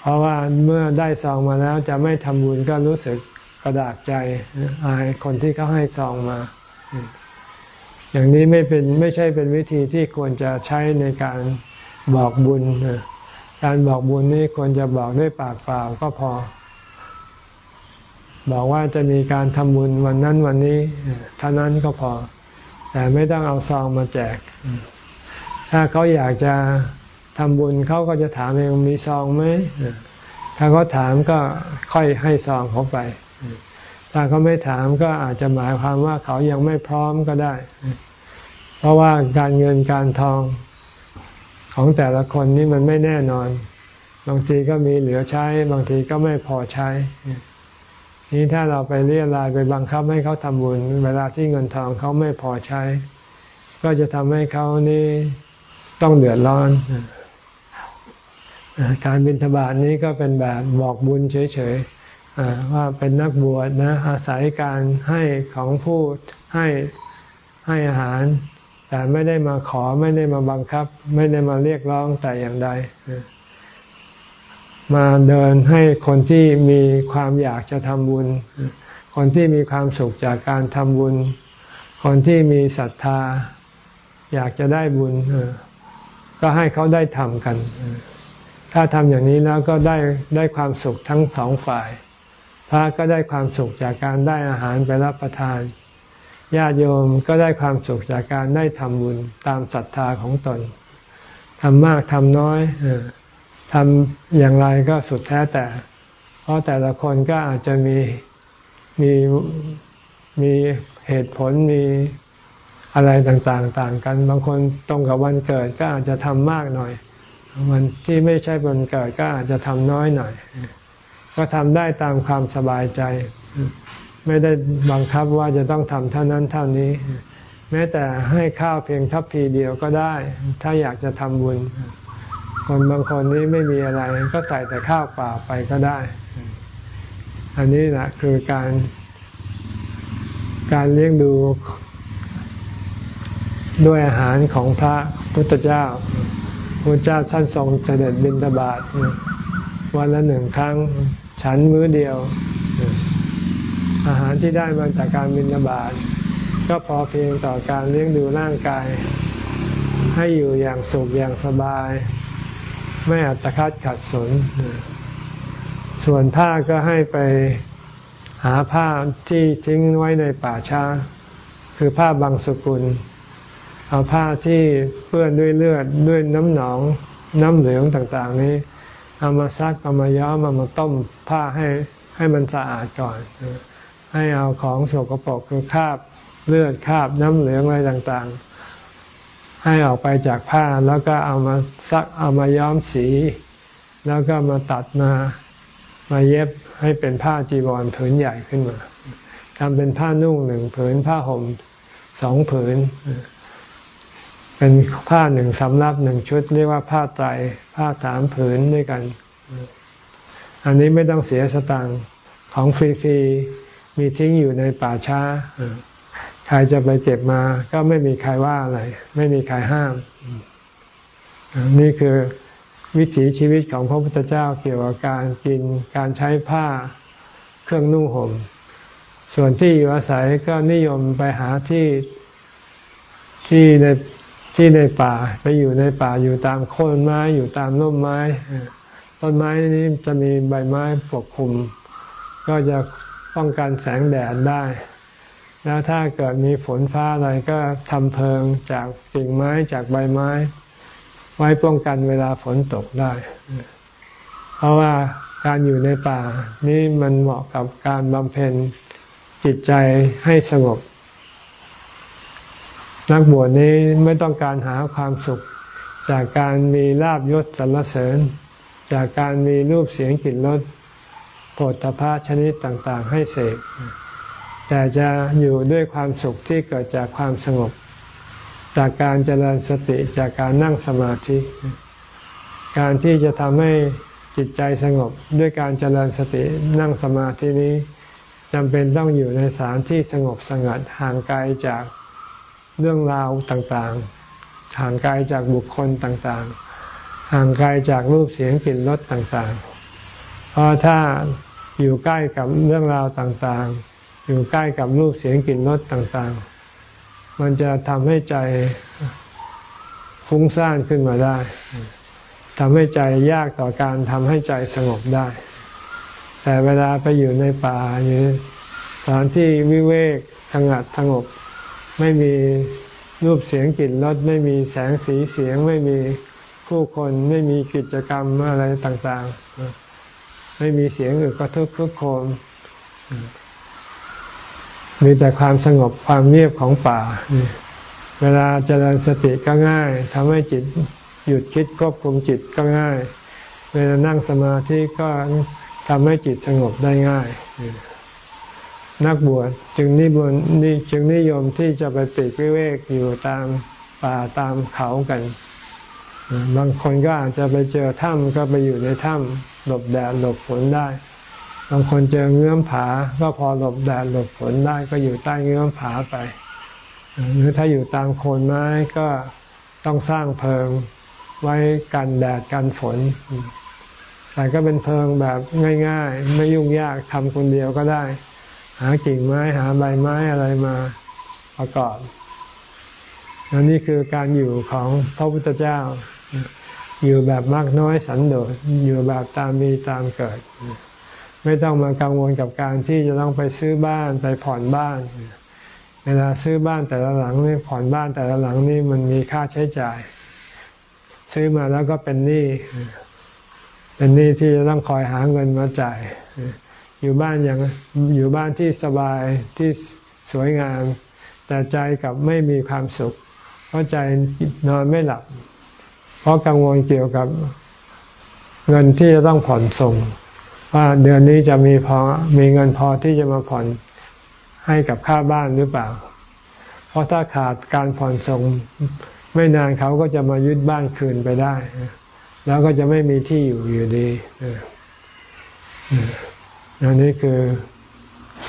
เพราะว่าเมื่อได้ซองมาแล้วจะไม่ทำบุญก็รู้สึกกระดากใจอายคนที่เขาให้ซองมา อย่างนี้ไม่เป็นไม่ใช่เป็นวิธีที่ควรจะใช้ในการบอกบุญการบอกบุญนี่ควรจะบอกด้วยปากเปล่าก็พอ บอกว่าจะมีการทำบุญวันนั้นวันนี้เท่านั้นก็พอ แต่ไม่ต้องเอาซองมาแจก ถ้าเขาอยากจะทำบุญเขาก็จะถามเองมีซองไหมถ้าเขาถามก็ค่อยให้ซองเขาไป ถ้าเขาไม่ถามก็อาจจะหมายความว่าเขายังไม่พร้อมก็ได้ เพราะว่าการเงินการทองของแต่ละคนนี่มันไม่แน่นอน บางทีก็มีเหลือใช้ บางทีก็ไม่พอใช้ นี้ถ้าเราไปเรียรายไปบังคับให้เขาทำบุญ เวลาที่เงินทองเขาไม่พอใช้ ก็จะทำให้เขานี่ต้องเดือดร้อน การบิณฑบาตนี้ก็เป็นแบบบอกบุญเฉยๆว่าเป็นนักบวชนะ อาศัยการให้ของผู้ให้ให้อาหาร แต่ไม่ได้มาขอไม่ได้มาบังคับ ไม่ได้มาเรียกร้องแต่อย่างใด มาเดินให้คนที่มีความอยากจะทำบุญ คนที่มีความสุขจากการทำบุญ คนที่มีศรัทธา อยากจะได้บุญก็ให้เขาได้ทำกัน ถ้าทำอย่างนี้แล้วก็ได้ได้ความสุขทั้งสองฝ่าย พระก็ได้ความสุขจากการได้อาหารไปรับประทาน ญาติโยมก็ได้ความสุขจากการได้ทำบุญตามศรัทธาของตนทำมากทำน้อย ทำอย่างไรก็สุดแท้แต่ เพราะแต่ละคนก็อาจจะมีมีมีเหตุผลมีอะไรต่างๆ ต่างกัน บางคนตรงกับวันเกิดก็อาจจะทำมากหน่อย วันที่ไม่ใช่วันเกิดก็อาจจะทำน้อยหน่อย ก็ทำได้ตามความสบายใจ ไม่ได้บังคับว่าจะต้องทำเท่านั้นเท่านี้ แม้แต่ให้ข้าวเพียงทัพพีเดียวก็ได้ ถ้าอยากจะทำบุญ คนบางคนนี้ไม่มีอะไรก็ใส่แต่ข้าวเปล่าไปก็ได้ อันนี้แหละคือการ การเลี้ยงดูด้วยอาหารของพระพุทธเจ้าพระเจ้าท่านทรงเสด็จบิณฑบาตวันละหนึ่งครั้งฉันมื้อเดียว อาหารที่ได้มาจากการบิณฑบาตก็พอเพียงต่อการเลี้ยงดูร่างกาย ให้อยู่อย่างสุขอย่างสบาย ไม่อัตคัดขัดสน ส่วนผ้าก็ให้ไปหาผ้าที่ทิ้งไว้ในป่าช้า คือผ้าบางสกุล เอาผ้าที่เปื้อนด้วยเลือดด้วยน้ำหนอง น้ำเหลืองต่างๆ นี้ เอามาซักเอามาย้อมเอามาต้มผ้าให้ให้มันสะอาดก่อน ให้เอาของสกปรกคือคราบเลือดคราบน้ำเหลืองอะไรต่างๆ ให้ออกไปจากผ้าแล้วก็เอามาซักเอามาย้อมสี แล้วก็มาตัดมามาเย็บให้เป็นผ้าจีวรผืนใหญ่ขึ้นมาทำเป็นผ้านุ่งหนึ่งผืนผ้าห่มสองผืน เป็นผ้าหนึ่งสำรับหนึ่งชุด เรียกว่าผ้าไตรผ้าสามผืนด้วยกัน อันนี้ไม่ต้องเสียสตางค์ของฟรีๆมีทิ้งอยู่ในป่าช้า ใครจะไปเก็บมา ก็ไม่มีใครว่าอะไร ไม่มีใครห้าม นี่คือวิถีชีวิตของพระพุทธเจ้าเกี่ยวกับการกินการใช้ผ้าเครื่องนุ่งห่ม ส่วนที่อยู่อาศัยก็นิยมไปหาที่ที่ในที่ในป่าไปอยู่ในป่าอยู่ตามโคนไม้อยู่ตามร่มไม้ต้นไม้นี้จะมีใบไม้ปกคลุม ก็จะป้องกันแสงแดดได้ แล้วถ้าเกิดมีฝนฟ้าอะไรก็ทำเพลิงจากกิ่งไม้จากใบไม้ ไว้ป้องกันเวลาฝนตกได้ เพราะว่าการอยู่ในป่า นี่มันเหมาะกับการบำเพ็ญจิตใจให้สงบ นักบวชนี้ไม่ต้องการหาความสุข จากการมีลาบยศสรรเสริญ จากการมีรูปเสียงกลิ่นรสโผฏฐพะชนิดต่าง ๆ ให้เสก แต่จะอยู่ด้วยความสุขที่เกิดจากความสงบ จากการเจริญสติจากการนั่งสมาธิ การที่จะทำให้จิตใจสงบด้วยการเจริญสตินั่งสมาธินี้จำเป็นต้องอยู่ในสถานที่สงบสงัดห่างไกลจากเรื่องราวต่างๆ ห่างไกลจากบุคคลต่างๆ ห่างไกลจากรูปเสียงกลิ่นรสต่างๆ เพราะถ้าอยู่ใกล้กับเรื่องราวต่างๆ อยู่ใกล้กับรูปเสียงกลิ่นรสต่างๆ มันจะทำให้ใจฟุ้งซ่านขึ้นมาได้ทำให้ใจยากต่อการทำให้ใจสงบได้ แต่เวลาไปอยู่ในป่าอยู่สถานที่วิเวกสงัดสงบ ไม่มีรูปเสียงกลิ่นรสไม่มีแสงสีเสียงไม่มีผู้คนไม่มีกิจกรรมอะไรต่างๆ ไม่มีเสียงอึกกระทึกคึกโคม มีแต่ความสงบความเงียบของป่า เวลาเจริญสติก็ง่ายทำให้จิตหยุดคิดควบคุมจิตก็ง่าย เวลานั่งสมาธิก็ทำให้จิตสงบได้ง่าย นักบวชจึงนิบนนี่จึงนิยมที่จะไปติดวิเวกอยู่ตามป่าตามเขากัน บางคนก็อาจจะไปเจอถ้ำก็ไปอยู่ในถ้ำหลบแดดหลบฝนได้ บางคนเจอเงื้อมผา ก็พอหลบแดดหลบฝนได้ก็อยู่ใต้เงื้อมผาไป หรือถ้าอยู่ตามโคนไม้ก็ต้องสร้างเพิงไว้กันแดดกันฝน แต่ก็เป็นเพิงแบบง่าย ๆ ไม่ยุ่งยากทำคนเดียวก็ได้ หากิ่งไม้หาใบไม้อะไรมาประกอบและนี่คือการอยู่ของพระพุทธเจ้า อยู่แบบมากน้อยสันโดษอยู่แบบตามมีตามเกิด ไม่ต้องมากังวลกับการที่จะต้องไปซื้อบ้านไปผ่อนบ้าน เวลาซื้อบ้านแต่ละหลังนี่ผ่อนบ้านแต่ละหลังนี่มันมีค่าใช้จ่าย ซื้อมาแล้วก็เป็นหนี้เป็นหนี้ที่จะต้องคอยหาเงินมาจ่าย อยู่บ้านอย่างอยู่บ้านที่สบายที่สวยงาม แต่ใจกับไม่มีความสุข เพราะใจนอนไม่หลับ เพราะกังวลเกี่ยวกับเงินที่จะต้องผ่อนส่ง ว่าเดือนนี้จะมีพอมีเงินพอที่จะมาผ่อนให้กับค่าบ้านหรือเปล่า เพราะถ้าขาดการผ่อนส่งไม่นานเขาก็จะมายึดบ้านคืนไปได้ แล้วก็จะไม่มีที่อยู่อยู่ดีอันนี้คือ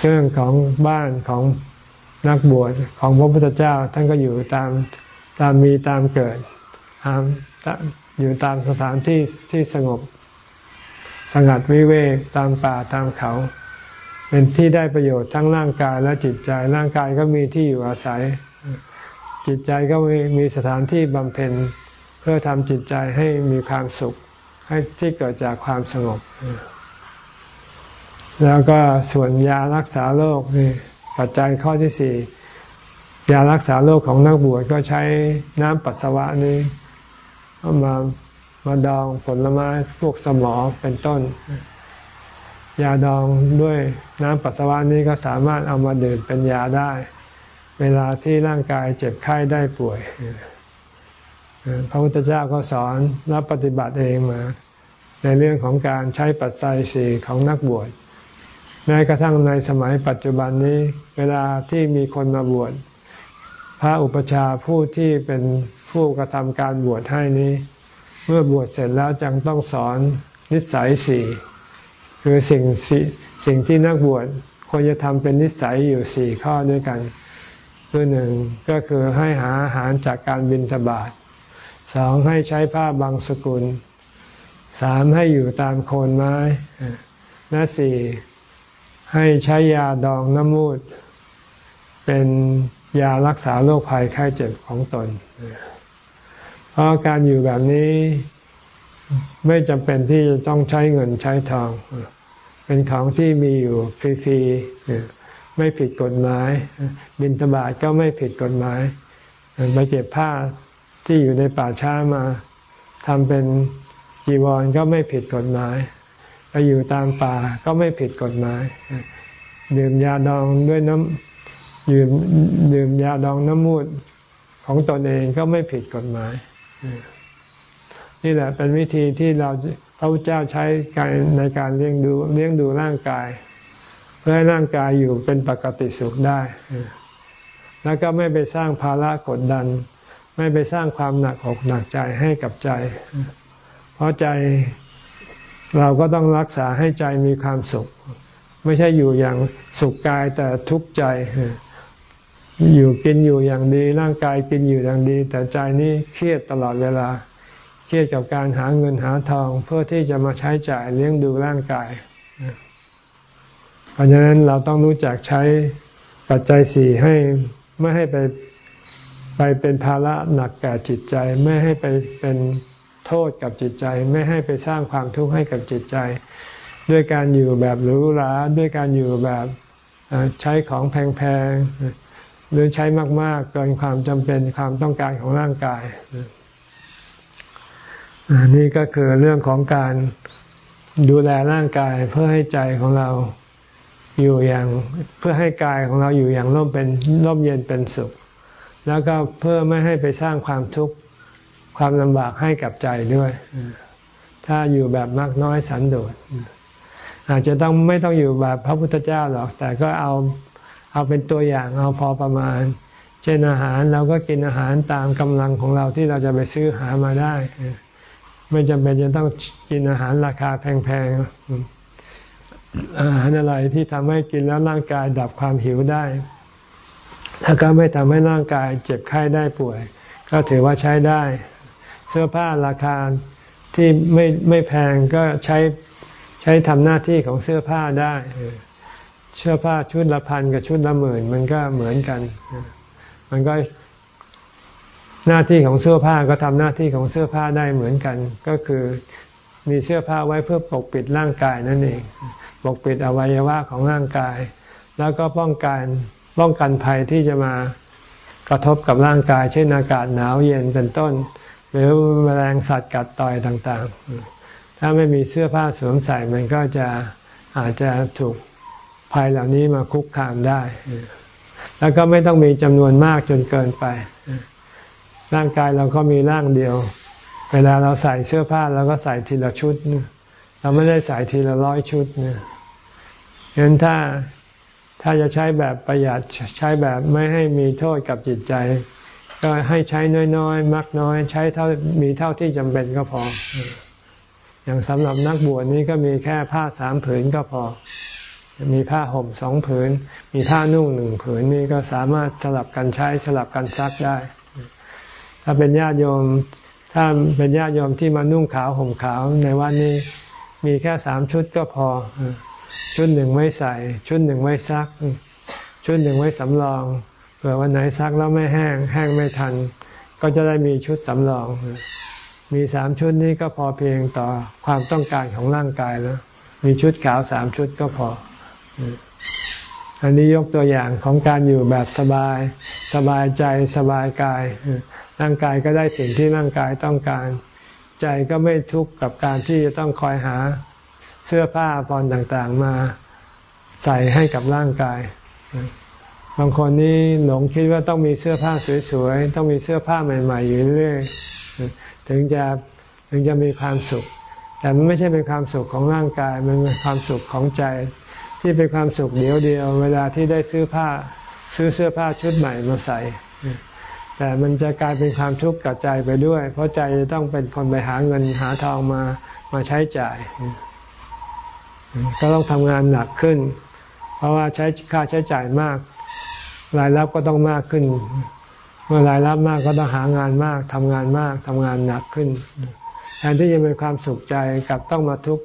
เรื่องของบ้านของนักบวชของพระพุทธเจ้าท่านก็อยู่ตามตามมีตามเกิดทามอยู่ตามสถานที่ที่สงบ สงัดวิเวกตามป่าตามเขา เป็นที่ได้ประโยชน์ทั้งร่างกายและจิตใจร่างกายก็มีที่อยู่อาศัย จิตใจก็มีมีสถานที่บำเพ็ญ เพื่อทำจิตใจให้มีความสุขให้ที่เกิดจากความสงบ แล้วก็ส่วนยารักษาโรคนี่ปัจจัยข้อที่สี่ยารักษาโรคของนักบวชก็ใช้น้ำปัสสาวะนี้มา มาดองผลไม้พวกสมอเป็นต้น ยาดองด้วยน้ำปัสสาวะนี้ก็สามารถเอามาดื่มเป็นยาได้ เวลาที่ร่างกายเจ็บไข้ได้ป่วยพระพุทธเจ้าก็สอนรับปฏิบัติเองมา ในเรื่องของการใช้ปัจจัยสี่ของนักบวชแม้กระทั่งในสมัยปัจจุบันนี้ เวลาที่มีคนมาบวชพระอุปชาผู้ที่เป็นผู้กระทำการบวชให้นี้ เมื่อบวชเสร็จแล้วจังต้องสอนนิสัยสี่คือสิ่งสิ่งที่นักบวชควรจะทำเป็นนิสัยอยู่สี่ข้อด้วยกันคือหนึ่งก็คือให้หาอาหารจากการบินทบาทสองให้ใช้ผ้าบางสกุลสามให้อยู่ตามโคนไม้และสี่ให้ใช้ยาดองน้ำมูด เป็นยารักษาโรคภัยไข้เจ็บของตน เพราะการอยู่แบบนี้ไม่จำเป็นที่จะต้องใช้เงินใช้ทอง เป็นของที่มีอยู่ฟรีๆไม่ผิดกฎหมาย บินตบาทก็ไม่ผิดกฎหมายไปเก็บผ้าที่อยู่ในป่าช้ามาทำเป็นจีวรก็ไม่ผิดกฎหมายไปอยู่ตามป่าก็ไม่ผิดกฎหมาย ดื่มยาดองด้วยน้ำดื่มดื่มยาดองน้ำมูดของตนเองก็ไม่ผิดกฎหมาย นี่แหละเป็นวิธีที่เราพระพุทธเจ้าใช้การในการเลี้ยงดูเลี้ยงดูร่างกาย เพื่อให้ร่างกายอยู่เป็นปกติสุขได้ แล้วก็ไม่ไปสร้างภาระกดดัน ไม่ไปสร้างความหนักอกหนักใจให้กับใจ เพราะใจเราก็ต้องรักษาให้ใจมีความสุข ไม่ใช่อยู่อย่างสุขกายแต่ทุกข์ใจ อยู่กินอยู่อย่างดี ร่างกายกินอยู่อย่างดี แต่ใจนี้เครียดตลอดเวลา เครียดกับการหาเงินหาทองเพื่อที่จะมาใช้จ่ายเลี้ยงดูร่างกาย เพราะฉะนั้นเราต้องรู้จักใช้ปัจจัยสี่ให้ไม่ให้ไปไปเป็นภาระหนักแก่จิตใจ ไม่ให้ไปเป็นโทษกับจิตใจ ไม่ให้ไปสร้างความทุกข์ให้กับจิตใจ ด้วยการอยู่แบบหรูหราด้วยการอยู่แบบใช้ของแพงๆ หรือใช้มาก ๆ เกินความจำเป็นความต้องการของร่างกายนี่ก็คือเรื่องของการดูแลร่างกายเพื่อให้ใจของเราอยู่อย่าง เพื่อให้กายของเราอยู่อย่างร่มเป็นร่มเย็นเป็นสุข แล้วก็เพื่อไม่ให้ไปสร้างความทุกข์ความลำบากให้กับใจด้วย ถ้าอยู่แบบมากน้อยสันโดษอาจจะต้องไม่ต้องอยู่แบบพระพุทธเจ้าหรอก แต่ก็เอา เอาเป็นตัวอย่างเอาพอประมาณ เช่นอาหารเราก็กินอาหารตามกำลังของเราที่เราจะไปซื้อหามาได้ ไม่จำเป็นจะต้องกินอาหารราคาแพงๆอาหารอะไรที่ทำให้กินแล้วร่างกายดับความหิวได้ ถ้าก็ไม่ทำให้ร่างกายเจ็บไข้ได้ป่วย ก็ถือว่าใช้ได้ เสื้อผ้าราคาที่ไม่ไม่แพงก็ใช้ใช้ทำหน้าที่ของเสื้อผ้าได้ เสื้อผ้าชุดละพันกับชุดละหมื่น มันก็เหมือนกัน มันก็หน้าที่ของเสื้อผ้าก็ทำหน้าที่ของเสื้อผ้าได้เหมือนกัน ก็คือมีเสื้อผ้าไว้เพื่อปกปิดร่างกายนั่นเอง ปกปิดอวัยวะของร่างกาย แล้วก็ป้องกันป้องกันภัยที่จะมากระทบกับร่างกาย เช่นอากาศหนาวเย็นเป็นต้น หรือแมลงสัตว์กัดต่อยต่าง ๆ ถ้าไม่มีเสื้อผ้าสวมใส่มันก็จะอาจจะถูก ภัยเหล่านี้มาคุกคามได้ แล้วก็ไม่ต้องมีจำนวนมากจนเกินไป ร่างกายเราก็มีร่างเดียว เวลาเราใส่เสื้อผ้าเราก็ใส่ทีละชุด เราไม่ได้ใส่ทีละร้อยชุดเนี่ยฉะนั้นถ้าถ้าจะใช้แบบประหยัดใช้แบบไม่ให้มีโทษกับจิตใจ ก็ให้ใช้น้อยๆ มักน้อย ใช้เท่ามีเท่าที่จำเป็นก็พอ อย่างสำหรับนักบวชนี้ก็มีแค่ผ้าสามผืนก็พอ มีผ้าห่มสองผืน มีผ้านุ่งหนึ่งผืนนี่ก็สามารถสลับกันใช้สลับกันซักได้ ถ้าเป็นญาติโยม ถ้าเป็นญาติโยมที่มานุ่งขาวห่มขาวในวันนี้มีแค่สามชุดก็พอ ชุดหนึ่งไว้ใส่ ชุดหนึ่งไว้ซัก ชุดหนึ่งไว้สำรองเผื่อวันไหนซักแล้วไม่แห้ง แห้งไม่ทัน ก็จะได้มีชุดสำรอง มีสามชุดนี้ก็พอเพียงต่อความต้องการของร่างกายแล้ว มีชุดขาวสามชุดก็พอ อันนี้ยกตัวอย่างของการอยู่แบบสบาย สบายใจสบายกาย ร่างกายก็ได้สิ่งที่ร่างกายต้องการ ใจก็ไม่ทุกข์กับการที่จะต้องคอยหาเสื้อผ้าพรต่างๆมาใส่ให้กับร่างกาย บางคนนี่หลงคิดว่าต้องมีเสื้อผ้าสวยๆ ต้องมีเสื้อผ้าใหม่ๆ อยู่เรื่อยถึงจะถึงจะมีความสุข แต่มันไม่ใช่เป็นความสุขของร่างกาย มันเป็นความสุขของใจ ที่เป็นความสุขเดียวเดียว เวลาที่ได้ซื้อผ้าซื้อเสื้อผ้าชุดใหม่มาใส่ แต่มันจะกลายเป็นความทุกข์กับใจไปด้วย เพราะใจจะต้องเป็นคนไปหาเงินหาทองมามาใช้จ่าย ก็ต้องทำงานหนักขึ้น เพราะว่าใช้ค่าใช้จ่ายมาก รายรับก็ต้องมากขึ้น เมื่อรายรับมากก็ต้องหางานมากทำงานมากทำงานหนักขึ้นแทนที่จะเป็นความสุขใจกับต้องมาทุกข์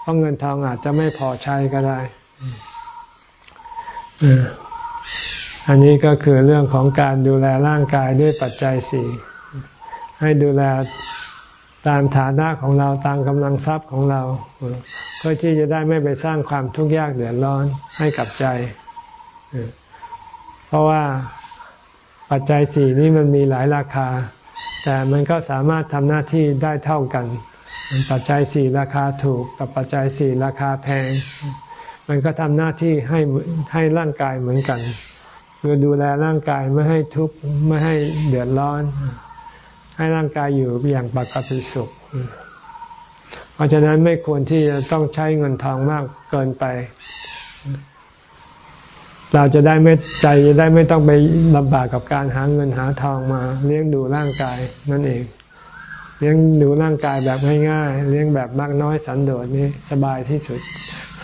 เพราะเงินทองอาจจะไม่พอใช้ก็ได้ อันนี้ก็คือเรื่องของการดูแลร่างกายด้วยปัจจัยสี่ให้ดูแลตามฐานะของเราตามกำลังทรัพย์ของเราเพื่อที่จะได้ไม่ไปสร้างความทุกข์ยากเดือดร้อนให้กับใจ เพราะว่าปัจจัยสี่นี้มันมีหลายราคา แต่มันก็สามารถทำหน้าที่ได้เท่ากัน ปัจจัยสี่ราคาถูกกับปัจจัยสี่ราคาแพง มันก็ทำหน้าที่ให้ให้ร่างกายเหมือนกัน คือดูแลร่างกายไม่ให้ทุกข์ไม่ให้เดือดร้อน ให้ร่างกายอยู่อย่างปกติสุข เพราะฉะนั้นไม่ควรที่จะต้องใช้เงินทองมากเกินไป เราจะได้ไม่ใจจะได้ไม่ต้องไปลำบากกับการหาเงินหาทองมาเลี้ยงดูร่างกายนั่นเอง เลี้ยงดูร่างกายแบบง่ายๆ เลี้ยงแบบมากน้อยสันโดษนี่สบายที่สุด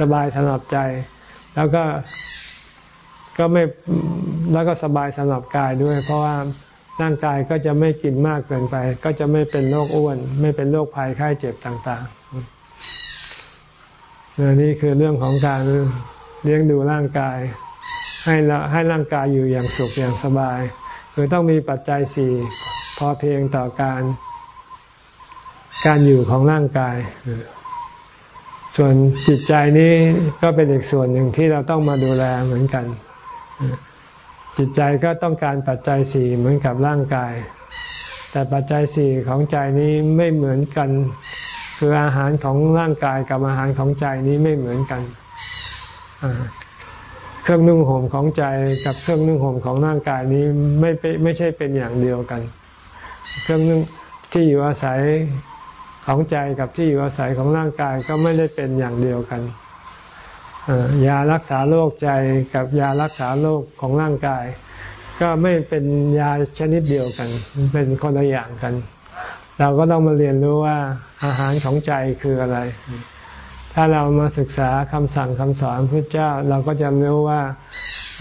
สบายสำหรับใจ แล้วก็ก็ไม่แล้วก็สบายสำหรับกายด้วย เพราะว่าร่างกายก็จะไม่กินมากเกินไป ก็จะไม่เป็นโรคอ้วน ไม่เป็นโรคภัยไข้เจ็บต่างๆนี่คือเรื่องของการเลี้ยงดูร่างกาย ให้ให้ร่างกายอยู่อย่างสุขอย่างสบายคือต้องมีปัจจัยสี่พอเพียงต่อการ การอยู่ของร่างกาย ส่วนจิตใจนี้ก็เป็นอีกส่วนหนึ่งที่เราต้องมาดูแลเหมือนกัน จิตใจก็ต้องการปัจจัยสี่เหมือนกับร่างกาย แต่ปัจจัยสี่ของใจนี้ไม่เหมือนกัน คืออาหารของร่างกายกับอาหารของใจนี้ไม่เหมือนกันเครื่องนุ่งห่มของใจกับเครื่องนุ่งห่มของร่างกายนี้ไม่ไม่ใช่เป็นอย่างเดียวกัน เครื่องนุ่งที่อยู่อาศัย ของใจกับที่อยู่อาศัยของร่างกายก็ไม่ได้เป็นอย่างเดียวกันยารักษาโรคใจกับยารักษาโรคของร่างกาย ก็ไม่เป็นยาชนิดเดียวกัน เป็นคนละอย่างกัน เราก็ต้องมาเรียนรู้ว่าอาหารของใจคืออะไร ถ้าเรามาศึกษาคำสั่งคำสอนพระเจ้า เราก็จะรู้ว่า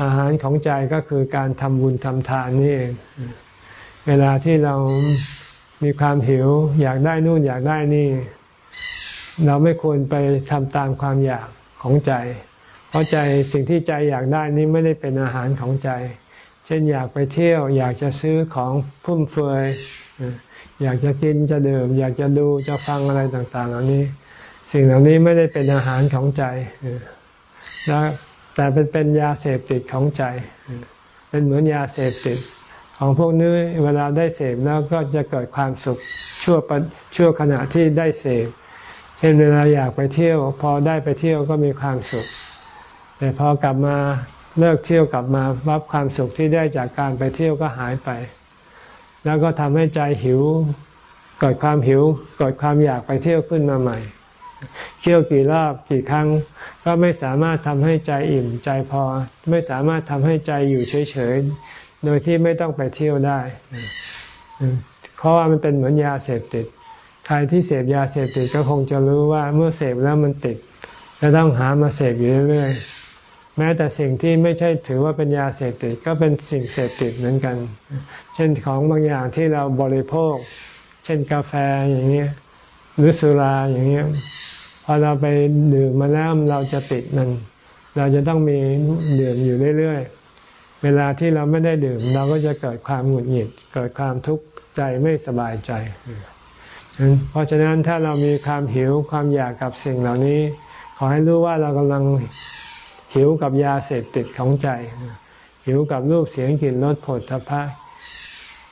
อาหารของใจก็คือการทำบุญทำทานนี่เองเวลาที่เรา มีความหิว อยากได้นู่นอยากได้นี่ เราไม่ควรไปทำตามความอยากของใจ เพราะใจสิ่งที่ใจอยากได้นี้ไม่ได้เป็นอาหารของใจ เช่นอยากไปเที่ยว อยากจะซื้อของฟุ่มเฟือยอยากจะกินจะดื่ม อยากจะดูจะฟังอะไรต่าง ๆ เหล่านี้ สิ่งเหล่านี้ไม่ได้เป็นอาหารของใจนะแต่เป็นเป็นยาเสพติดของใจ เป็นเหมือนยาเสพติด ของพวกนี้เวลาได้เสพแล้วก็จะเกิดความสุขชั่วชั่วขณะที่ได้เสพ เช่นเวลาอยากไปเที่ยว พอได้ไปเที่ยวก็มีความสุข แต่พอกลับมาเลิกเที่ยวกลับมารับความสุขที่ได้จากการไปเที่ยวก็หายไป แล้วก็ทำให้ใจหิวเกิดความหิวเกิดความอยากไปเที่ยวขึ้นมาใหม่เที่ยวกี่รอบกี่ครั้ง ก็ไม่สามารถทำให้ใจอิ่มใจพอ ไม่สามารถทำให้ใจอยู่เฉย โดยที่ไม่ต้องไปเที่ยวได้ เพราะว่ามันเป็นเหมือนยาเสพติด ใครที่เสพยาเสพติดก็คงจะรู้ว่าเมื่อเสพแล้วมันติดจะต้องหามาเสพอยู่เรื่อยๆ แม้แต่สิ่งที่ไม่ใช่ถือว่าเป็นยาเสพติดก็เป็นสิ่งเสพติดเหมือนกัน เช่นของบางอย่างที่เราบริโภค เช่นกาแฟอย่างเงี้ยหรือสุราอย่างเงี้ยพอเราไปดื่มมาแล้วเราจะติดมัน เราจะต้องมีดื่มอยู่เรื่อยๆ เวลาที่เราไม่ได้ดื่ม เราก็จะเกิดความหงุดหงิด เกิดความทุกข์ใจไม่สบายใจ เพราะฉะนั้นถ้าเรามีความหิวความอยากกับสิ่งเหล่านี้ ขอให้รู้ว่าเรากำลังหิวกับยาเสพติดของใจ หิวกับรูปเสียงกลิ่นรสผลทพะ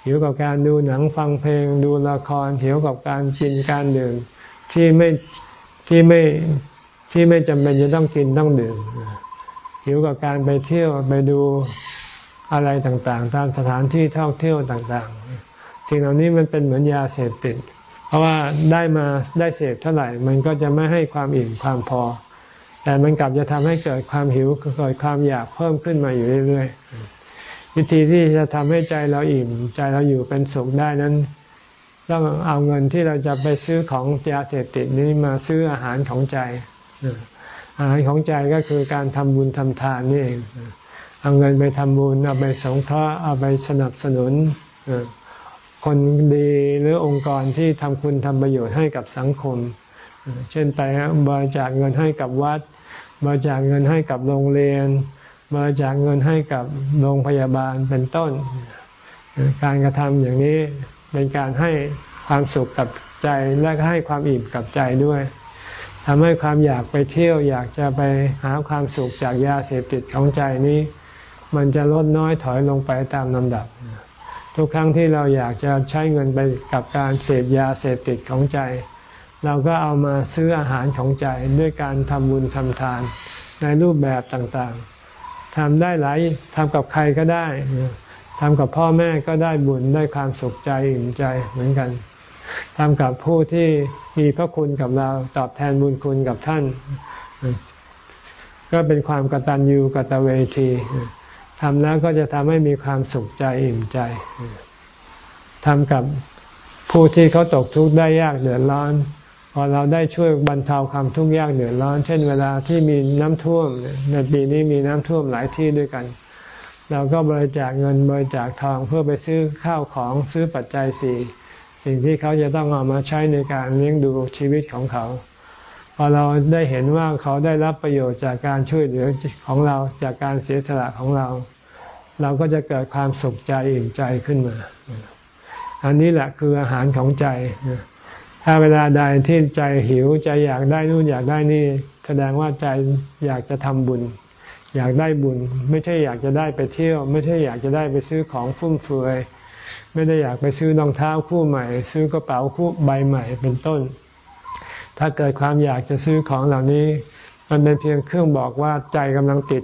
หิวกับการดูหนังฟังเพลง ดูละคร หิวกับการกินการดื่มที่ไม่ที่ไม่ที่ไม่จำเป็นจะต้องกินต้องดื่ม หิวกับการไปเที่ยวไปดูอะไรต่างๆ ตามสถานที่ท่องเที่ยวต่างๆ สิ่งเหล่านี้มันเป็นเหมือนยาเสพติด เพราะว่าได้มาได้เสพเท่าไหร่ มันก็จะไม่ให้ความอิ่มความพอ แต่มันกลับจะทำให้เกิดความหิวเกิดความอยากเพิ่มขึ้นมาอยู่เรื่อยๆ วิธีที่จะทำให้ใจเราอิ่ม ใจเราอยู่เป็นสุขได้นั้นต้องเอาเงินที่เราจะไปซื้อของยาเสพติดนี้มาซื้ออาหารของใจ อาหารของใจก็คือการทำบุญทำทานนี่เองเอาเงินไปทำบุญเอาไปสงเคราะห์เอาไปสนับสนุนคนดีหรือองค์กรที่ทำคุณทำประโยชน์ให้กับสังคม เช่นไปบริจาคเงินให้กับวัด บริจาคเงินให้กับโรงเรียน บริจาคเงินให้กับโรงพยาบาลเป็นต้น การกระทำอย่างนี้เป็นการให้ความสุขกับใจและก็ให้ความอิ่มกับใจด้วย ทำให้ความอยากไปเที่ยวอยากจะไปหาความสุขจากยาเสพติดของใจนี้ มันจะลดน้อยถอยลงไปตามลำดับ ทุกครั้งที่เราอยากจะใช้เงินไปกับการเสพยาเสพติดของใจ เราก็เอามาซื้ออาหารของใจด้วยการทำบุญทำทานในรูปแบบต่างๆทำได้หลายทำกับใครก็ได้ทำกับพ่อแม่ก็ได้บุญได้ความสุขใจอิ่มใจเหมือนกัน ทำกับผู้ที่มีพระคุณกับเราตอบแทนบุญคุณกับท่าน ก็เป็นความกตัญญูกตเวทีทำแล้วก็จะทำให้มีความสุขใจอิ่มใจทำกับผู้ที่เขาตกทุกข์ได้ยากเดือดร้อน พอเราได้ช่วยบรรเทาความทุกข์ยากเดือดร้อน เช่นเวลาที่มีน้ำท่วมในปีนี้มีน้ำท่วมหลายที่ด้วยกัน เราก็บริจาคเงินบริจาคทองเพื่อไปซื้อข้าวของซื้อปัจจัยสี่ สิ่งที่เขาจะต้องเอามาใช้ในการเลี้ยงดูชีวิตของเขาพอเราได้เห็นว่าเขาได้รับประโยชน์จากการช่วยเหลือของเราจากการเสียสละของเรา เราก็จะเกิดความสุขใจอิ่มใจขึ้นมา อันนี้แหละคืออาหารของใจ ถ้าเวลาใดที่ใจหิวใจอยากได้นู่นอยากได้นี่ แสดงว่าใจอยากจะทำบุญอยากได้บุญ ไม่ใช่อยากจะได้ไปเที่ยว ไม่ใช่อยากจะได้ไปซื้อของฟุ่มเฟือย ไม่ได้อยากไปซื้อรองเท้าคู่ใหม่ ซื้อกระเป๋าคู่ใบใหม่เป็นต้น ถ้าเกิดความอยากจะซื้อของเหล่านี้ มันเป็นเพียงเครื่องบอกว่าใจกำลังติด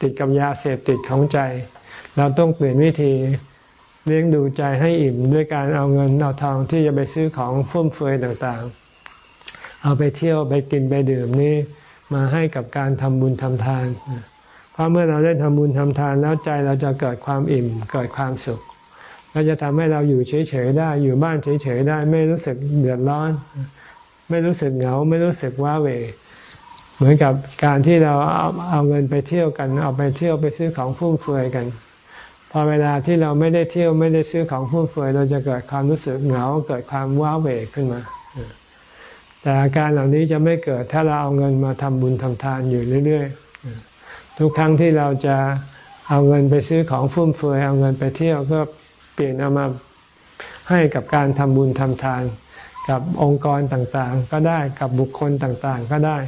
ติดกับยาเสพติดของใจ เราต้องเปลี่ยนวิธีเลี้ยงดูใจให้อิ่มด้วยการเอาเงินเอาทองที่จะไปซื้อของฟุ่มเฟือยต่างๆ เอาไปเที่ยวไปกินไปดื่มนี้มาให้กับการทำบุญทำทาน เพราะเมื่อเราได้ทำบุญทำทานแล้วใจเราจะเกิดความอิ่มเกิดความสุข เราจะทำให้เราอยู่เฉยๆได้ อยู่บ้านเฉยๆได้ ไม่รู้สึกเดือดร้อน ไม่รู้สึกเหงา ไม่รู้สึกว้าเว เหมือนกับการที่เราเอาเอาเงินไปเที่ยวกัน เอาไปเที่ยวไปซื้อของฟุ่มเฟือยกันพอเวลาที่เราไม่ได้เที่ยวไม่ได้ซื้อของฟุ่มเฟือยเราจะเกิดความรู้สึกเหงาเกิดความว้าเวขึ้นมาแต่อาการเหล่านี้จะไม่เกิดถ้าเราเอาเงินมาทำบุญทำทานอยู่เรื่อยๆ ทุกครั้งที่เราจะเอาเงินไปซื้อของฟุ่มเฟือยเอาเงินไปเที่ยวก็ เปลี่ยนเอามาให้กับการทำบุญทำทาน กับองค์กรต่างๆ ก็ได้กับบุคคลต่างๆ ก็ได้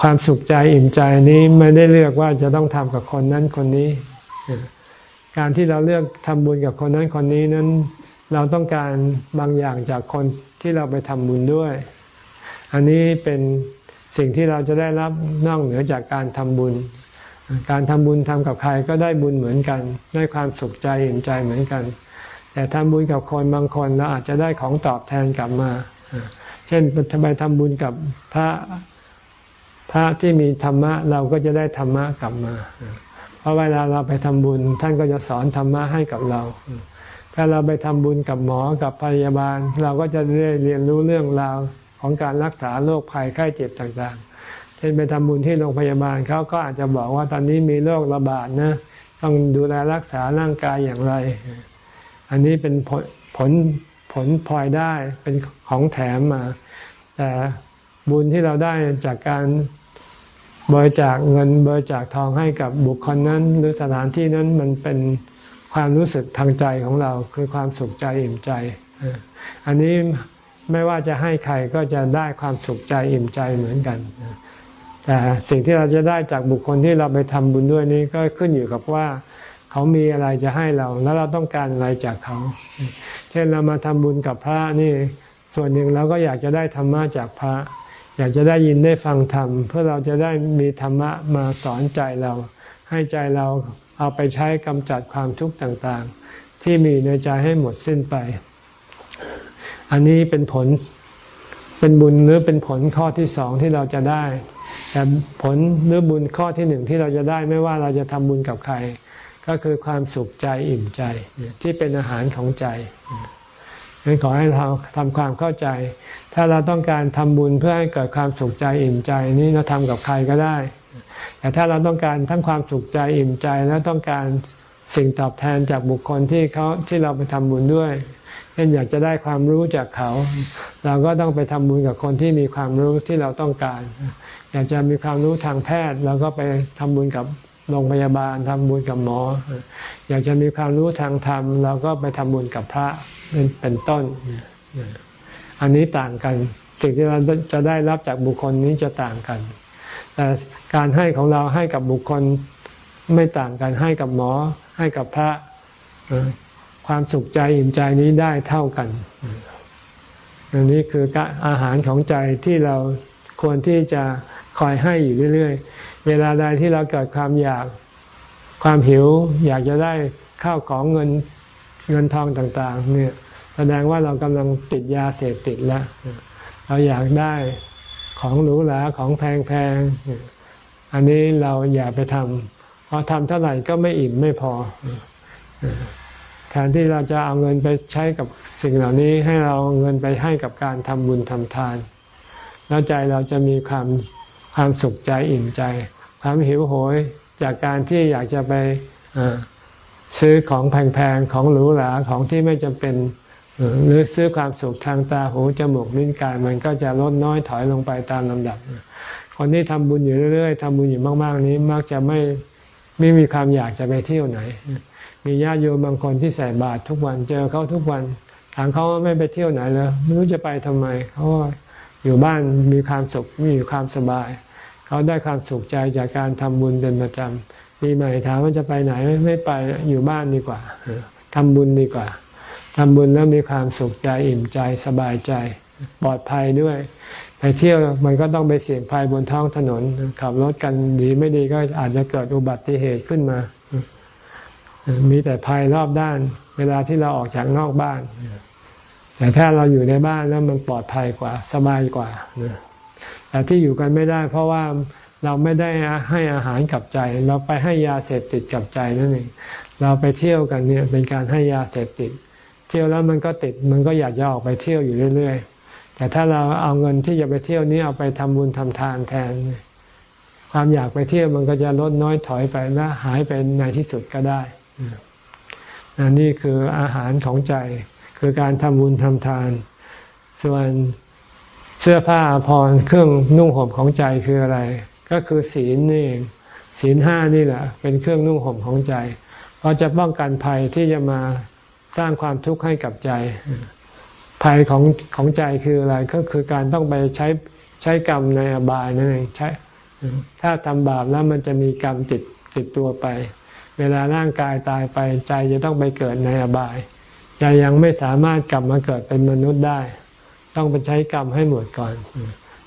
ความสุขใจอิ่มใจนี้ไม่ได้เลือกว่าจะต้องทำกับคนนั้นคนนี้ การที่เราเลือกทำบุญกับคนนั้นคนนี้นั้น เราต้องการบางอย่างจากคนที่เราไปทำบุญด้วย อันนี้เป็นสิ่งที่เราจะได้รับนอกเหนือจากการทำบุญ การทำบุญทำกับใครก็ได้บุญเหมือนกัน ได้ความสุขใจเห็นใจเหมือนกัน แต่ทำบุญกับคนบางคนเราอาจจะได้ของตอบแทนกลับมา เช่นทำไมทำบุญกับพระพระที่มีธรรมะเราก็จะได้ธรรมะกลับมา เพราะเวลาเราไปทำบุญ ท่านก็จะสอนธรรมะให้กับเรา ถ้าเราไปทำบุญกับหมอกับพยาบาล เราก็จะได้เรียนรู้เรื่องราวของการรักษาโรคภัยไข้เจ็บต่างๆ เช่นไปทำบุญที่โรงพยาบาลเขาก็อาจจะบอกว่าตอนนี้มีโรคระบาดนะ ต้องดูแลรักษาร่างกายอย่างไร อันนี้เป็นผลผลผลพลอยได้เป็นของแถมมา แต่บุญที่เราได้จากการบริจาคเงินบริจาคทองให้กับบุคคลนั้น หรือสถานที่นั้นมันเป็นความรู้สึกทางใจของเราคือความสุขใจอิ่มใจ อันนี้ไม่ว่าจะให้ใครก็จะได้ความสุขใจอิ่มใจเหมือนกัน แต่สิ่งที่เราจะได้จากบุคคลที่เราไปทำบุญด้วยนี้ก็ขึ้นอยู่กับว่า เขามีอะไรจะให้เรา แล้วเราต้องการอะไรจากเขา เช่นเรามาทำบุญกับพระนี่ ส่วนหนึ่งเราก็อยากจะได้ธรรมะจากพระ อยากจะได้ยินได้ฟังธรรม เพื่อเราจะได้มีธรรมะมาสอนใจเรา ให้ใจเราเอาไปใช้กำจัดความทุกข์ต่างๆ ที่มีในใจให้หมดสิ้นไป อันนี้เป็นผลเป็นบุญหรือเป็นผลข้อที่สองที่เราจะได้ แต่ผลหรือบุญข้อที่หนึ่งที่เราจะได้ไม่ว่าเราจะทำบุญกับใคร ก็คือความสุขใจอิ่มใจที่เป็นอาหารของใจฉะนั้นขอให้เราทำความเข้าใจ ถ้าเราต้องการทำบุญเพื่อให้เกิดความสุขใจอิ่มใจนี่เราทำกับใครก็ได้ แต่ถ้าเราต้องการทั้งความสุขใจอิ่มใจแล้วต้องการสิ่งตอบแทนจากบุคคลที่เขาที่เราไปทำบุญด้วยเช่นอยากจะได้ความรู้จากเขา เราก็ต้องไปทำบุญกับคนที่มีความรู้ที่เราต้องการ อยากจะมีความรู้ทางแพทย์เราก็ไปทำบุญกับโรงพยาบาลทำบุญกับหมอ อยากจะมีความรู้ทางธรรมเราก็ไปทำบุญกับพระเป็นต้น อันนี้ต่างกันสิ่งที่เราจะได้รับจากบุคคลนี้จะต่างกัน แต่การให้ของเราให้กับบุคคลไม่ต่างกันให้กับหมอ ให้กับพระความสุขใจอิ่มใจนี้ได้เท่ากันอันนี้คืออาหารของใจที่เราควรที่จะ คอยให้อยู่เรื่อยๆ เวลาใดที่เราเกิดความอยากความหิว อยากจะได้ข้าวของเงินเงินทองต่าง ๆ เนี่ยแสดงว่าเรากำลังติดยาเสพติดแล้ว เราอยากได้ของหรูหราของแพงๆ อันนี้เราอย่าไปทำเพราะทำเท่าไหร่ก็ไม่อิ่มไม่พอแทนที่เราจะเอาเงินไปใช้กับสิ่งเหล่านี้ให้เราเงินไปให้กับการทำบุญทำทาน แล้วใจเราจะมีความ ความสุขใจอิ่มใจ ความหิวโหยจากการที่อยากจะไปซื้อของแพงๆของหรูหราของที่ไม่จำเป็นหรือซื้อความสุขทางตาหูจมูกลิ้นกายมันก็จะลดน้อยถอยลงไปตามลำดับ คนที่ทำบุญอยู่เรื่อยๆทำบุญอยู่มาก ๆ นี้มักจะไม่ไม่มีความอยากจะไปเที่ยวไหน มีญาติโยมบางคนที่ใส่บาตรทุกวันเจอเขาทุกวันถามเขาว่าไม่ไปเที่ยวไหนเลยไม่รู้จะไปทำไมเขาอยู่บ้านมีความสุขมีความสบาย เขาได้ความสุขใจจากการทำบุญเป็นประจำปีใหม่ถามว่าจะไปไหนไม่ไปอยู่บ้านดีกว่าทำบุญดีกว่าทำบุญแล้วมีความสุขใจอิ่มใจสบายใจ ปลอดภัยด้วย ไปเที่ยวมันก็ต้องไปเสี่ยงภัยบนท้องถนนขับรถกันดีไม่ดีก็อาจจะเกิดอุบัติเหตุขึ้นมา มีแต่ภัยรอบด้าน เวลาที่เราออกจากนอกบ้านแต่ถ้าเราอยู่ในบ้านแล้วมันปลอดภัยกว่า สบายกว่า แต่ที่อยู่กันไม่ได้ เพราะว่าเราไม่ได้ให้อาหารกับใจ เราไปให้ยาเสพติดกับใจนั่นเองเราไปเที่ยวกันเนี่ยเป็นการให้ยาเสพติด เที่ยวแล้วมันก็ติดมันก็อยากจะออกไปเที่ยวอยู่เรื่อย ๆ แต่ถ้าเราเอาเงินที่จะไปเที่ยวนี้เอาไปทำบุญทำทานแทน ความอยากไปเที่ยวมันก็จะลดน้อยถอยไปและหายไปในที่สุดก็ได้นี่คืออาหารของใจคือการทำบุญทำทาน ส่วน เสื้อผ้าพรเครื่องนุ่งห่มของใจคืออะไร ก็คือศีลนี่เองศีลห้านี่แหละเป็นเครื่องนุ่งห่มของใจ เพราะจะป้องกันภัยที่จะมาสร้างความทุกข์ให้กับใจ ภัยของของใจคืออะไรก็คือการต้องไปใช้ใช้กรรมในอบายนั่นเองใช้ถ้าทำบาปแล้วมันจะมีกรรมติดติดตัวไป เวลาร่างกายตายไปใจจะต้องไปเกิดในอบายใจยังไม่สามารถกลับมาเกิดเป็นมนุษย์ได้ ต้องไปใช้กรรมให้หมดก่อน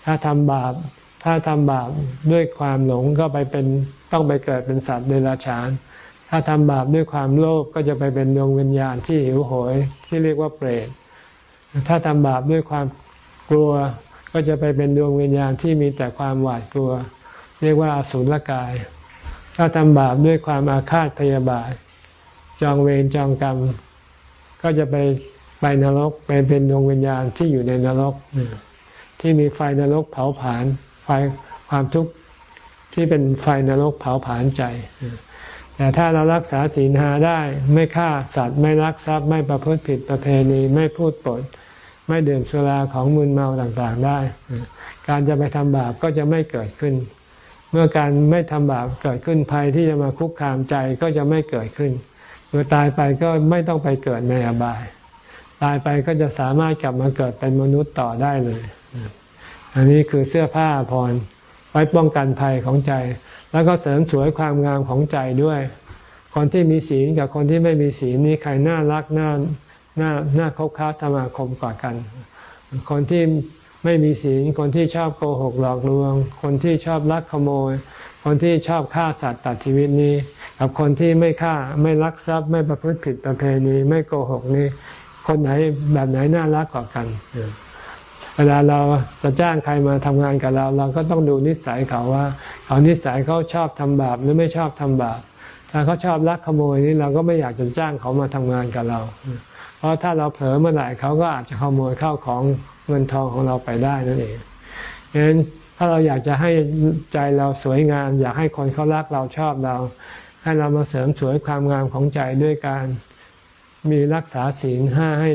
ถ้าทำบาป ถ้าทำบาปด้วยความหลงก็ไปเป็นต้องไปเกิดเป็นสัตว์เดรัจฉาน ถ้าทำบาปด้วยความโลภกก็จะไปเป็นดวงวิญญาณที่หิวโหยที่เรียกว่าเปรต ถ้าทำบาปด้วยความกลัวก็จะไปเป็นดวงวิญญาณที่มีแต่ความหวาดกลัว เรียกว่าอสุรกาย ถ้าทำบาปด้วยความอาฆาตพยาบาท จองเวรจองกรรม ก็จะไป ไปนรกไปเป็นดวงวิญญาณที่อยู่ในนรก ที่มีไฟนรกเผาผลาญไฟความทุกข์ที่เป็นไฟนรกเผาผลาญใจ แต่ถ้าเรารักษาศีลหาได้ไม่ฆ่าสัตว์ไม่รักทรัพย์ไม่ประพฤติผิดประเพณี ไม่พูดปด ไม่ดื่มสุราของมึนเมาต่างๆได้ การจะไปทำบาปก็จะไม่เกิดขึ้น เมื่อการไม่ทำบาปเกิดขึ้นภัยที่จะมาคุกคามใจก็จะไม่เกิดขึ้นเมื่อตายไปก็ไม่ต้องไปเกิดในอบาย ตายไปก็จะสามารถกลับมาเกิดเป็นมนุษย์ต่อได้เลย อันนี้คือเสื้อผ้าพรไว้ป้องกันภัยของใจ แล้วก็เสริมสวยความงามของใจด้วย คนที่มีศีลกับคนที่ไม่มีศีลนี่ใครน่ารักน่าน่าน่าคบค้าสมาคมกว่ากัน คนที่ไม่มีศีล คนที่ชอบโกหกหลอกลวง คนที่ชอบลักขโมย คนที่ชอบฆ่าสัตว์ตัดชีวิตนี้ กับคนที่ไม่ฆ่าไม่ลักทรัพย์ไม่ประพฤติผิดประเพณี ไม่โกหกนี่ คนไหนแบบไหนน่ารักกว่ากันเวลาเราจะจ้างใครมาทำงานกับเรา เราก็ต้องดูนิสัยเขาว่าเขานิสัยเขาชอบทำบาปหรือไม่ชอบทำบาปถ้าเขาชอบลักขโมยนี่เราก็ไม่อยากจะจ้างเขามาทำงานกับเรา เพราะถ้าเราเผลอเมื่อไหร่เขาก็อาจจะขโมยเข้าของเงินทองของเราไปได้นั่นเองดังนั้นถ้าเราอยากจะให้ใจเราสวยงาม อยากให้คนเขารักเราชอบเรา ให้เรามาเสริมสวยความงามของใจด้วยการ มีรักษาศีลห้าให้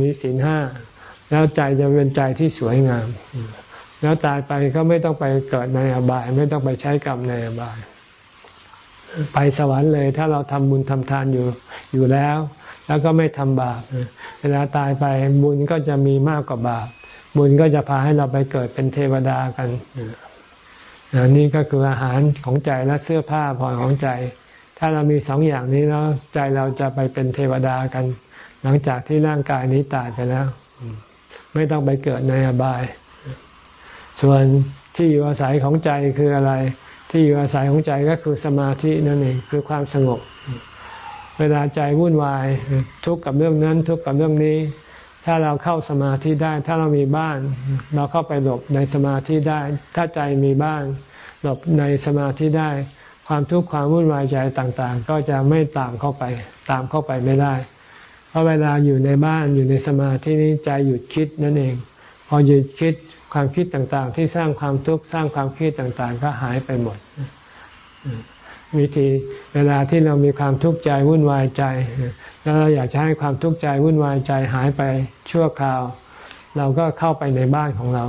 มีศีลห้าแล้วใจจะเป็นใจที่สวยงาม แล้วตายไปก็ไม่ต้องไปเกิดในอบาย ไม่ต้องไปใช้กรรมในอบาย ไปสวรรค์เลย ถ้าเราทำบุญทำทานอยู่อยู่แล้ว แล้วก็ไม่ทำบาปเวลาตายไปบุญก็จะมีมากกว่าบาป บุญก็จะพาให้เราไปเกิดเป็นเทวดากันนี่ก็คืออาหารของใจและเสื้อผ้าผ่อนของใจ ถ้าเรามีสองอย่างนี้แล้วใจเราจะไปเป็นเทวดากัน หลังจากที่ร่างกายนี้ตายไปแล้ว ไม่ต้องไปเกิดในอบาย ส่วนที่อยู่อาศัยของใจคืออะไร ที่อยู่อาศัยของใจก็คือสมาธินั่นเองคือความสงบ เวลาใจวุ่นวาย ทุกข์กับเรื่องนั้น ทุกข์กับเรื่องนี้ ถ้าเราเข้าสมาธิได้ ถ้าเรามีบ้าน เราเข้าไปหลบในสมาธิได้ ถ้าใจมีบ้าน หลบในสมาธิได้ ความทุกข์ความวุ่นวายใจต่างๆ ก็จะไม่ตามเข้าไป ตามเข้าไปไม่ได้ เพราะเวลาอยู่ในบ้านอยู่ในสมาธินี้ใจหยุดคิดนั่นเอง พอหยุดคิดความคิดต่างๆ ที่สร้างความทุกข์สร้างความคิดต่างๆ ก็หายไปหมด วิธีเวลาที่เรามีความทุกข์ใจวุ่นวายใจ แล้วเราอยากจะให้ความทุกข์ใจวุ่นวายใจหายไปชั่วคราว เราก็เข้าไปในบ้านของเรา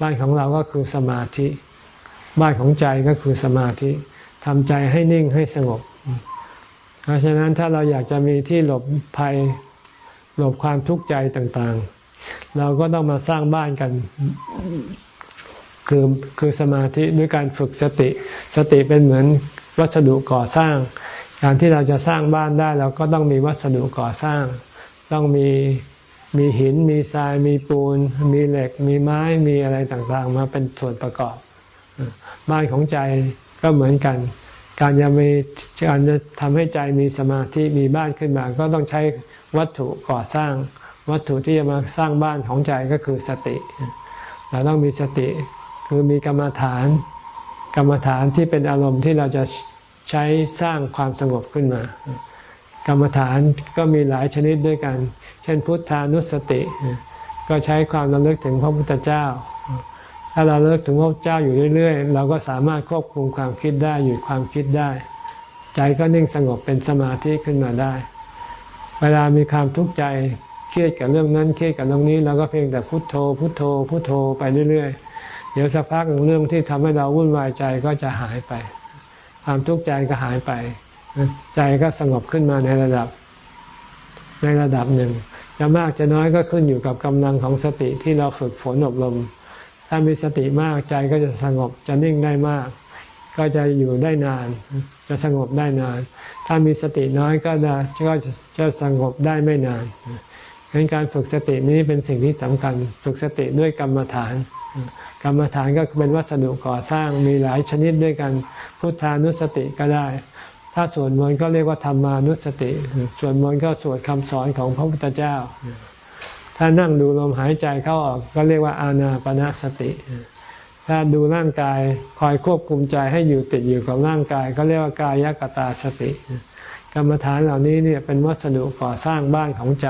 บ้านของเราก็คือสมาธิ บ้านของใจก็คือสมาธิ ทำใจให้นิ่งให้สงบ เพราะฉะนั้นถ้าเราอยากจะมีที่หลบภัยหลบความทุกข์ใจต่างๆ เราก็ต้องมาสร้างบ้านกัน คือคือสมาธิด้วยการฝึกสติ สติเป็นเหมือนวัสดุก่อสร้าง การที่เราจะสร้างบ้านได้ เราก็ต้องมีวัสดุก่อสร้าง ต้องมีมีหิน มีทราย มีปูน มีเหล็ก มีไม้ มีอะไรต่างๆ มาเป็นส่วนประกอบ บ้านของใจ ก็เหมือนกัน การจะมีการจะทำให้ใจมีสมาธิมีบ้านขึ้นมา ก็ต้องใช้วัตถุก่อสร้าง วัตถุที่จะมาสร้างบ้านของใจก็คือสติ เราต้องมีสติคือมีกรรมฐาน กรรมฐานที่เป็นอารมณ์ที่เราจะใช้สร้างความสงบขึ้นมา กรรมฐานก็มีหลายชนิดด้วยกัน เช่นพุทธานุสติ ก็ใช้ความระลึกถึงพระพุทธเจ้า ถ้าเราเลิกถึงพระเจ้าอยู่เรื่อยๆ เราก็สามารถควบคุมความคิดได้หยุดความคิดได้ ใจก็นิ่งสงบเป็นสมาธิขึ้นมาได้ เวลามีความทุกข์ใจเครียดกับเรื่องนั้นเครียดกับเรื่องนี้เราก็เพียงแต่พุโทโธ พุโทโธ พุโทโธไปเรื่อยๆ เดี๋ยวสักพักเรื่องที่ทำให้เราวุ่นวายใจก็จะหายไป ความทุกข์ใจก็หายไป ใจก็สงบขึ้นมาในระดับ ในระดับหนึ่งจะมากจะน้อยก็ขึ้นอยู่กับกำลังของสติที่เราฝึกฝนอบรม ถ้ามีสติมากใจก็จะสงบจะนิ่งได้มาก ก็จะอยู่ได้นาน จะสงบได้นาน ถ้ามีสติน้อยก็จะก็จะสงบได้ไม่นานดังนั้นการฝึกสตินี้เป็นสิ่งที่สำคัญ ฝึกสติด้วยกรรมฐาน กรรมฐานก็เป็นวัสดุก่อสร้างมีหลายชนิดด้วยกัน พุทธานุสติก็ได้ ถ้าสวดมนต์ก็เรียกว่าธรรมานุสติ สวดมนต์ก็สวดคำสอนของพระพุทธเจ้า ถ้านั่งดูลมหายใจเข้าออกก็เรียกว่าอานาปนาสติ ถ้าดูร่างกายคอยควบคุมใจให้อยู่ติดอยู่กับร่างกาย ก็เรียกว่ากายกตาสติ กรรมฐานเหล่านี้เนี่ยเป็นวัสดุก่อสร้างบ้านของใจ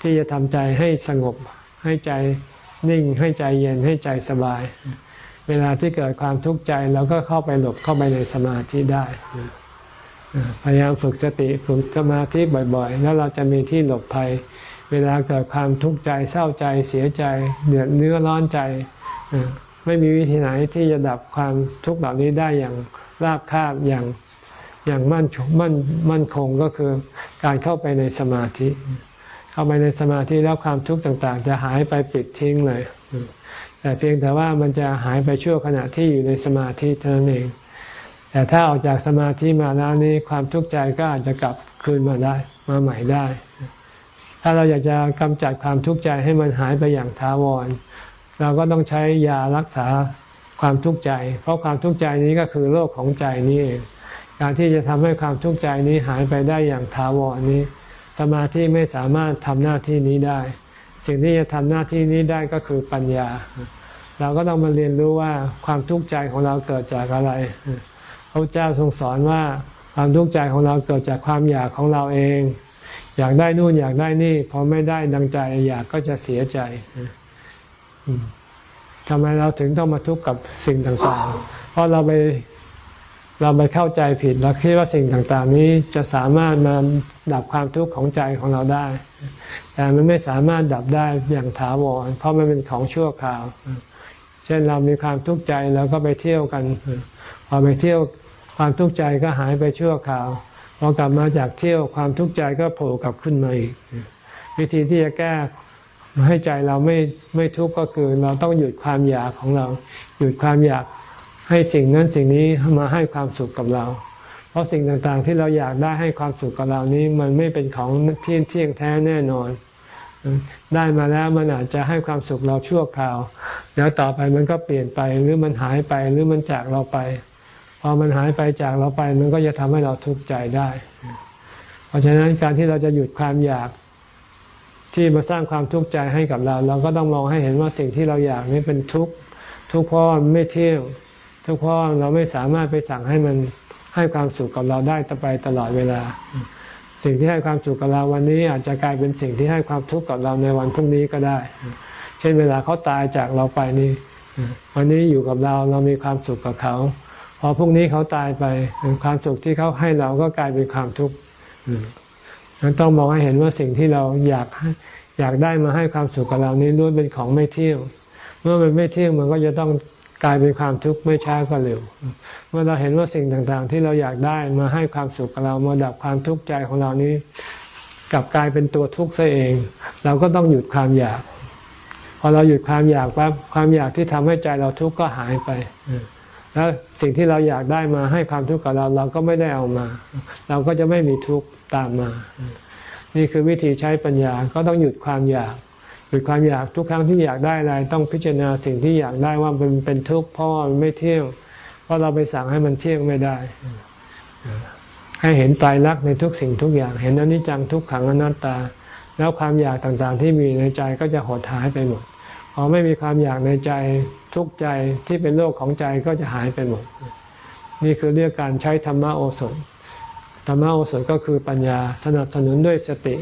ที่จะทำใจให้สงบให้ใจนิ่งให้ใจเย็นให้ใจสบาย เวลาที่เกิดความทุกข์ใจเราก็เข้าไปหลบเข้าไปในสมาธิได้พยายามฝึกสติฝึกสมาธิบ่อยๆ แล้วเราจะมีที่หลบภัย เวลาเกิดความทุกข์ใจเศร้าใจเสียใจ เดือดเนื้อร้อนใจ ไม่มีวิธีไหนที่จะดับความทุกข์เหล่านี้ได้อย่างราบคาบอย่างอย่างมั่นมั่นมั่นคงก็คือการเข้าไปในสมาธิ เข้าไปในสมาธิแล้วความทุกข์ต่าง ๆ จะหายไปปิดทิ้งเลย แต่เพียงแต่ว่ามันจะหายไปชั่วขณะที่อยู่ในสมาธิเท่านั้นเอง แต่ถ้าออกจากสมาธิมาแล้วนี้ความทุกข์ใจก็อาจจะกลับคืนมาได้ มาใหม่ได้ ถ้าเราอยากจะกำจัดความทุกข์ใจให้มันหายไปอย่างถาวร เราก็ต้องใช้ยารักษาความทุกข์ใจ เพราะความทุกข์ใจนี้ก็คือโรคของใจนี่การที่จะทำให้ความทุกข์ใจนี้หายไปได้อย่างถาวรนี้ สมาธิไม่สามารถทำหน้าที่นี้ได้ สิ่งที่จะทำหน้าที่นี้ได้ก็คือปัญญา เราก็ต้องมาเรียนรู้ว่าความทุกข์ใจของเราเกิดจากอะไรพระเจ้าทรงสอนว่าความทุกข์ใจของเราเกิดจากความอยากของเราเอง อยากได้นู่นอยากได้นี่พอไม่ได้ดังใจ อยากก็จะเสียใจทำไมเราถึงต้องมาทุกข์กับสิ่งต่างๆ เพราะเราไปเราไปเข้าใจผิดเราคิดว่าสิ่งต่างๆ นี้จะสามารถมาดับความทุกข์ของใจของเราได้ แต่มันไม่สามารถดับได้อย่างถาวรเพราะมันเป็นของชั่วคราว เช่นเรามีความทุกข์ใจแล้วก็ไปเที่ยวกัน พอไปเที่ยวความทุกข์ใจก็หายไปชั่วคราว พอกลับมาจากเที่ยวความทุกข์ใจก็โผล่กลับขึ้นมาอีก วิธีที่จะแก้ให้ใจเราไม่ไม่ทุกข์ก็คือเราต้องหยุดความอยากของเรา หยุดความอยากให้สิ่งนั้นสิ่งนี้มาให้ความสุขกับเรา เพราะสิ่งต่างๆที่เราอยากได้ให้ความสุขกับเรานี้ มันไม่เป็นของที่เที่ยงแท้แน่นอน ได้มาแล้วมันอาจจะให้ความสุขเราชั่วคราว แล้วต่อไปมันก็เปลี่ยนไปหรือมันหายไปหรือมันจากเราไป พอมันหายไปจากเราไปมันก็จะทำให้เราทุกข์ใจได้ เพราะฉะนั้นการที่เราจะหยุดความอยากที่มาสร้างความทุกข์ใจให้กับเรา เราก็ต้องมองให้เห็นว่าสิ่งที่เราอยากนี้เป็นทุกข์ทุกข์เพราะมันไม่เที่ยงทุกข์เพราะเราไม่สามารถไปสั่งให้มันให้ความสุขกับเราได้ต่อไปตลอดเวลา สิ่งที่ให้ความสุขกับเราวันนี้อาจจะกลายเป็นสิ่งที่ให้ความทุกข์กับเราในวันพรุ่งนี้ก็ได้ เช่นเวลาเขาตายจากเราไปนี่วันนี้อยู่กับเราเรามีความสุขกับเขา พอพรุ่งนี้เขาตายไปความสุขที่เขาให้เราก็กลายเป็นความทุกข์นั้นต้องมองให้เห็นว่าสิ่งที่เราอยากอยากได้มาให้ความสุขกับเรานี้ล้วนเป็นของไม่เที่ยงเมื่อมันไม่เที่ยงมันก็จะต้องกลายเป็นความทุกข์ไม่ช้าก็เร็ว เมื่อเราเห็นว่าสิ่งต่างๆ ที่เราอยากได้มาให้ความสุขกับเรามาดับความทุกข์ใจของเรานี้กลับกลายเป็นตัวทุกข์ซะเอง เราก็ต้องหยุดความอยาก พอเราหยุดความอยากปั๊บความอยากที่ทำให้ใจเราทุกข์ก็หายไป แล้วสิ่งที่เราอยากได้มาให้ความทุกข์กับเราเราก็ไม่ได้เอามา เราก็จะไม่มีทุกข์ตามมา นี่คือวิธีใช้ปัญญาก็ต้องหยุดความอยากหยุดความอยากทุกครั้งที่อยากได้อะไรต้องพิจารณาสิ่งที่อยากได้ว่ามันเป็นทุกข์เพราะมันไม่เที่ยงเพราะเราไปสั่งให้มันเที่ยงไม่ได้ ให้เห็นตายรักในทุกสิ่งทุกอย่าง เห็นอนิจจังทุกขังอนัตตา แล้วความอยากต่างๆ ที่มีในใจก็จะหดหายไปหมด อไม่มีความอยากในใจทุกใจที่เป็นโลกของใจก็จะหายไปหมด นี่คือเรียกการใช้ธรรมโอสถ ธรรมโอสถก็คือปัญญาสนับสนุนด้วยสติ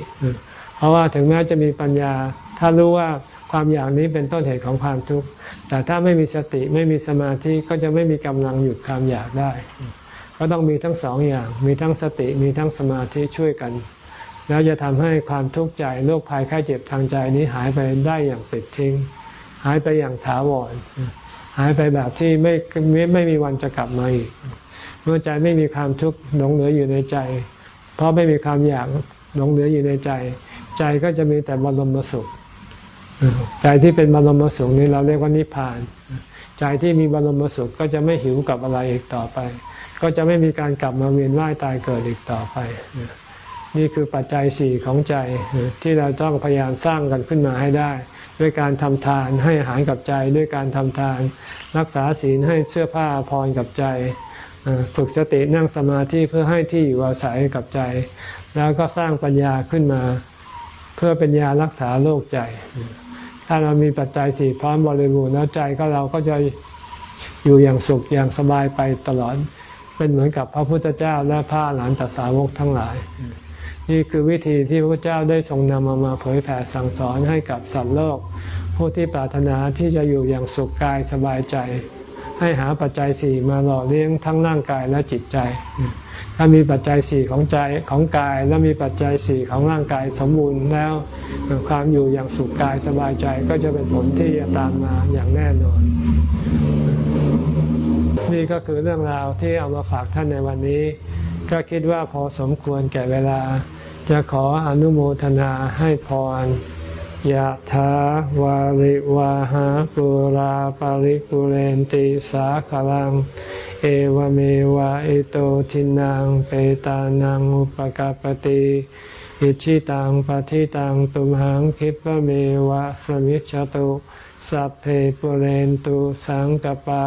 เพราะว่าถึงแม้จะมีปัญญา ถ้ารู้ว่าความอยากนี้เป็นต้นเหตุของความทุกข์ แต่ถ้าไม่มีสติไม่มีสมาธิก็จะไม่มีกำลังหยุดความอยากได้ ก็ต้องมีทั้งสองอย่าง มีทั้งสติมีทั้งสมาธิช่วยกัน แล้วจะทำให้ความทุกข์ใจโรคภัยไข้เจ็บทางใจนี้หายไปได้อย่างปิดทิ้ง หายไปอย่างถาวร หายไปแบบที่ไม่ไม่ไม่มีวันจะกลับมาอีก เมื่อใจไม่มีความทุกข์หลงเหลืออยู่ในใจ เพราะไม่มีความอยากหลงเหลืออยู่ในใจ ใจก็จะมีแต่บรมสุข ใจที่เป็นบรมสุขนี้เราเรียกว่านิพพาน ใจที่มีบรมสุขก็จะไม่หิวกับอะไรอีกต่อไป ก็จะไม่มีการกลับมาเวียนว่ายตายเกิดอีกต่อไปนี่คือปัจจัยสี่ของใจที่เราต้องพยายามสร้างกันขึ้นมาให้ได้ ด้วยการทำทานให้อาหารกับใจ ด้วยการทำทาน รักษาศีลให้เสื้อผ้าพรกับใจฝึกสตินั่งสมาธิเพื่อให้ที่อยู่อาศัยกับใจ แล้วก็สร้างปัญญาขึ้นมา เพื่อเป็นยารักษาโรคใจ ถ้าเรามีปัจจัยสี่พร้อมบริบูรณ์แล้วใจก็เราก็จะอยู่อย่างสุขอย่างสบายไปตลอด เป็นเหมือนกับพระพุทธเจ้าและพระหลานตสาวกทั้งหลาย นี่คือวิธีที่พระเจ้าได้ทรงนำมามาเผยแผ่สั่งสอนให้กับสัตว์โลก ผู้ที่ปรารถนาที่จะอยู่อย่างสุขกายสบายใจ ให้หาปัจจัยสี่มาหล่อเลี้ยงทั้งร่างกายและจิตใจ ถ้ามีปัจจัยสี่ของใจของกาย แล้วมีปัจจัยสี่ของร่างกายสมบูรณ์แล้วความอยู่อย่างสุขกายสบายใจก็จะเป็นผลที่จะตามมาอย่างแน่นอนนี่ก็คือเรื่องราวที่เอามาฝากท่านในวันนี้ ก็คิดว่าพอสมควรแก่เวลา จะขออนุโมทนาให้พรยะถาวาริวาหาปุราปาริปุเรนติสาขลัง เอวเมวะอิโตทินังเปตานังอุปกาปติอิชิตังปฏิตังตุมหังคิปเมวะสมิจฉตุสัพเพปุเรนตุสังกปา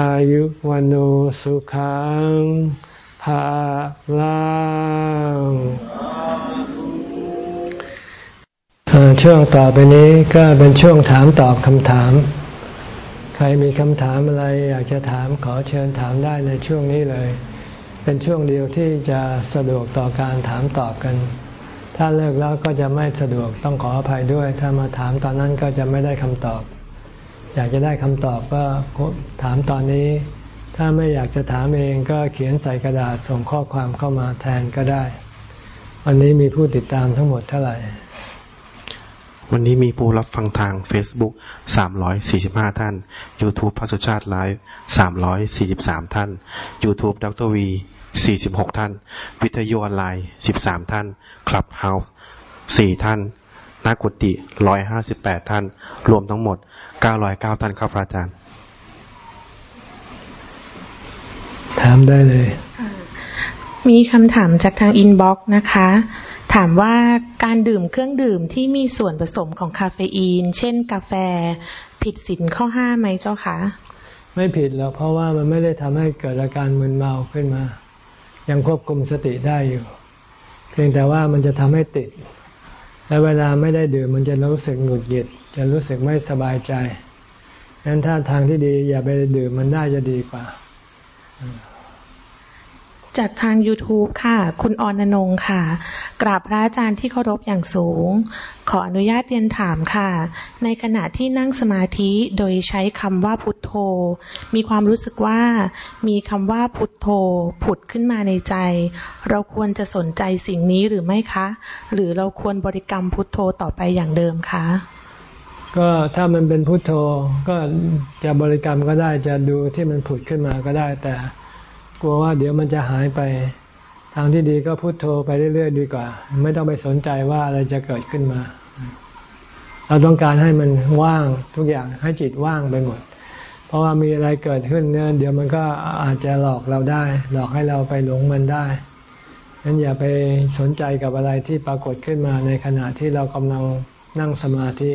อายุวันโอสุขังภาลังช่วงต่อไปนี้ก็เป็นช่วงถามตอบคำถาม ใครมีคำถามอะไรอยากจะถามขอเชิญถามได้ในช่วงนี้เลย เป็นช่วงเดียวที่จะสะดวกต่อการถามตอบกัน ถ้าเลิกแล้วก็จะไม่สะดวกต้องขออภัยด้วย ถ้ามาถามตอนนั้นก็จะไม่ได้คำตอบ อยากจะได้คำตอบก็ถามตอนนี้ ถ้าไม่อยากจะถามเองก็เขียนใส่กระดาษส่งข้อความเข้ามาแทนก็ได้ วันนี้มีผู้ติดตามทั้งหมดเท่าไหร่ วันนี้มีผู้รับฟังทาง Facebook 345 ท่าน YouTube พระสุชาติไลฟ์343 ท่าน YouTube ดรวี 46 ท่าน วิทยุออนไลน์ 13 ท่าน Clubhouse 4ท่าน หน้ากุฏิร้อยห้าสิบแปดท่าน รวมทั้งหมดเก้าร้อยเก้าท่านครับพระอาจารย์ ถามได้เลย มีคำถามจากทาง inbox นะคะ ถามว่าการดื่มเครื่องดื่มที่มีส่วนผสมของคาเฟอีน เช่นกาแฟ ผิดศีลข้อห้าไหมเจ้าคะ ไม่ผิดหรอกเพราะว่ามันไม่ได้ทำให้เกิดอาการมึนเมาขึ้นมา ยังควบคุมสติได้อยู่ เพียงแต่ว่ามันจะทำให้ติด และเวลาไม่ได้ดื่มมันจะรู้สึกหงุดหงิด จะรู้สึกไม่สบายใจงั้นถ้าทางที่ดีอย่าไปดื่มมันได้จะดีกว่า จากทาง YouTube ค่ะ คุณออนนงค่ะ กราบพระอาจารย์ที่เคารพอย่างสูง ขออนุญาตเรียนถามค่ะ ในขณะที่นั่งสมาธิโดยใช้คำว่าพุทโธ มีความรู้สึกว่า มีคำว่าพุทโธ ผุดขึ้นมาในใจ เราควรจะสนใจสิ่งนี้หรือไม่คะ หรือเราควรบริกรรมพุทโธต่อไปอย่างเดิมคะก็ถ้ามันเป็นพุทโธก็จะบริกรรมก็ได้จะดูที่มันผุดขึ้นมาก็ได้แต่ กลัวว่าเดี๋ยวมันจะหายไป ทางที่ดีก็พุโทโธไปเรื่อย ๆ ดีกว่า ไม่ต้องไปสนใจว่าอะไรจะเกิดขึ้นมา เราต้องการให้มันว่างทุกอย่างให้จิตว่างไปหมด เพราะว่ามีอะไรเกิดขึ้นเนี่ยเดี๋ยวมันก็อาจจะหลอกเราได้ หลอกให้เราไปหลงมันได้งั้นอย่าไปสนใจกับอะไรที่ปรากฏขึ้นมาในขณะที่เรากำลังนั่งสมาธิ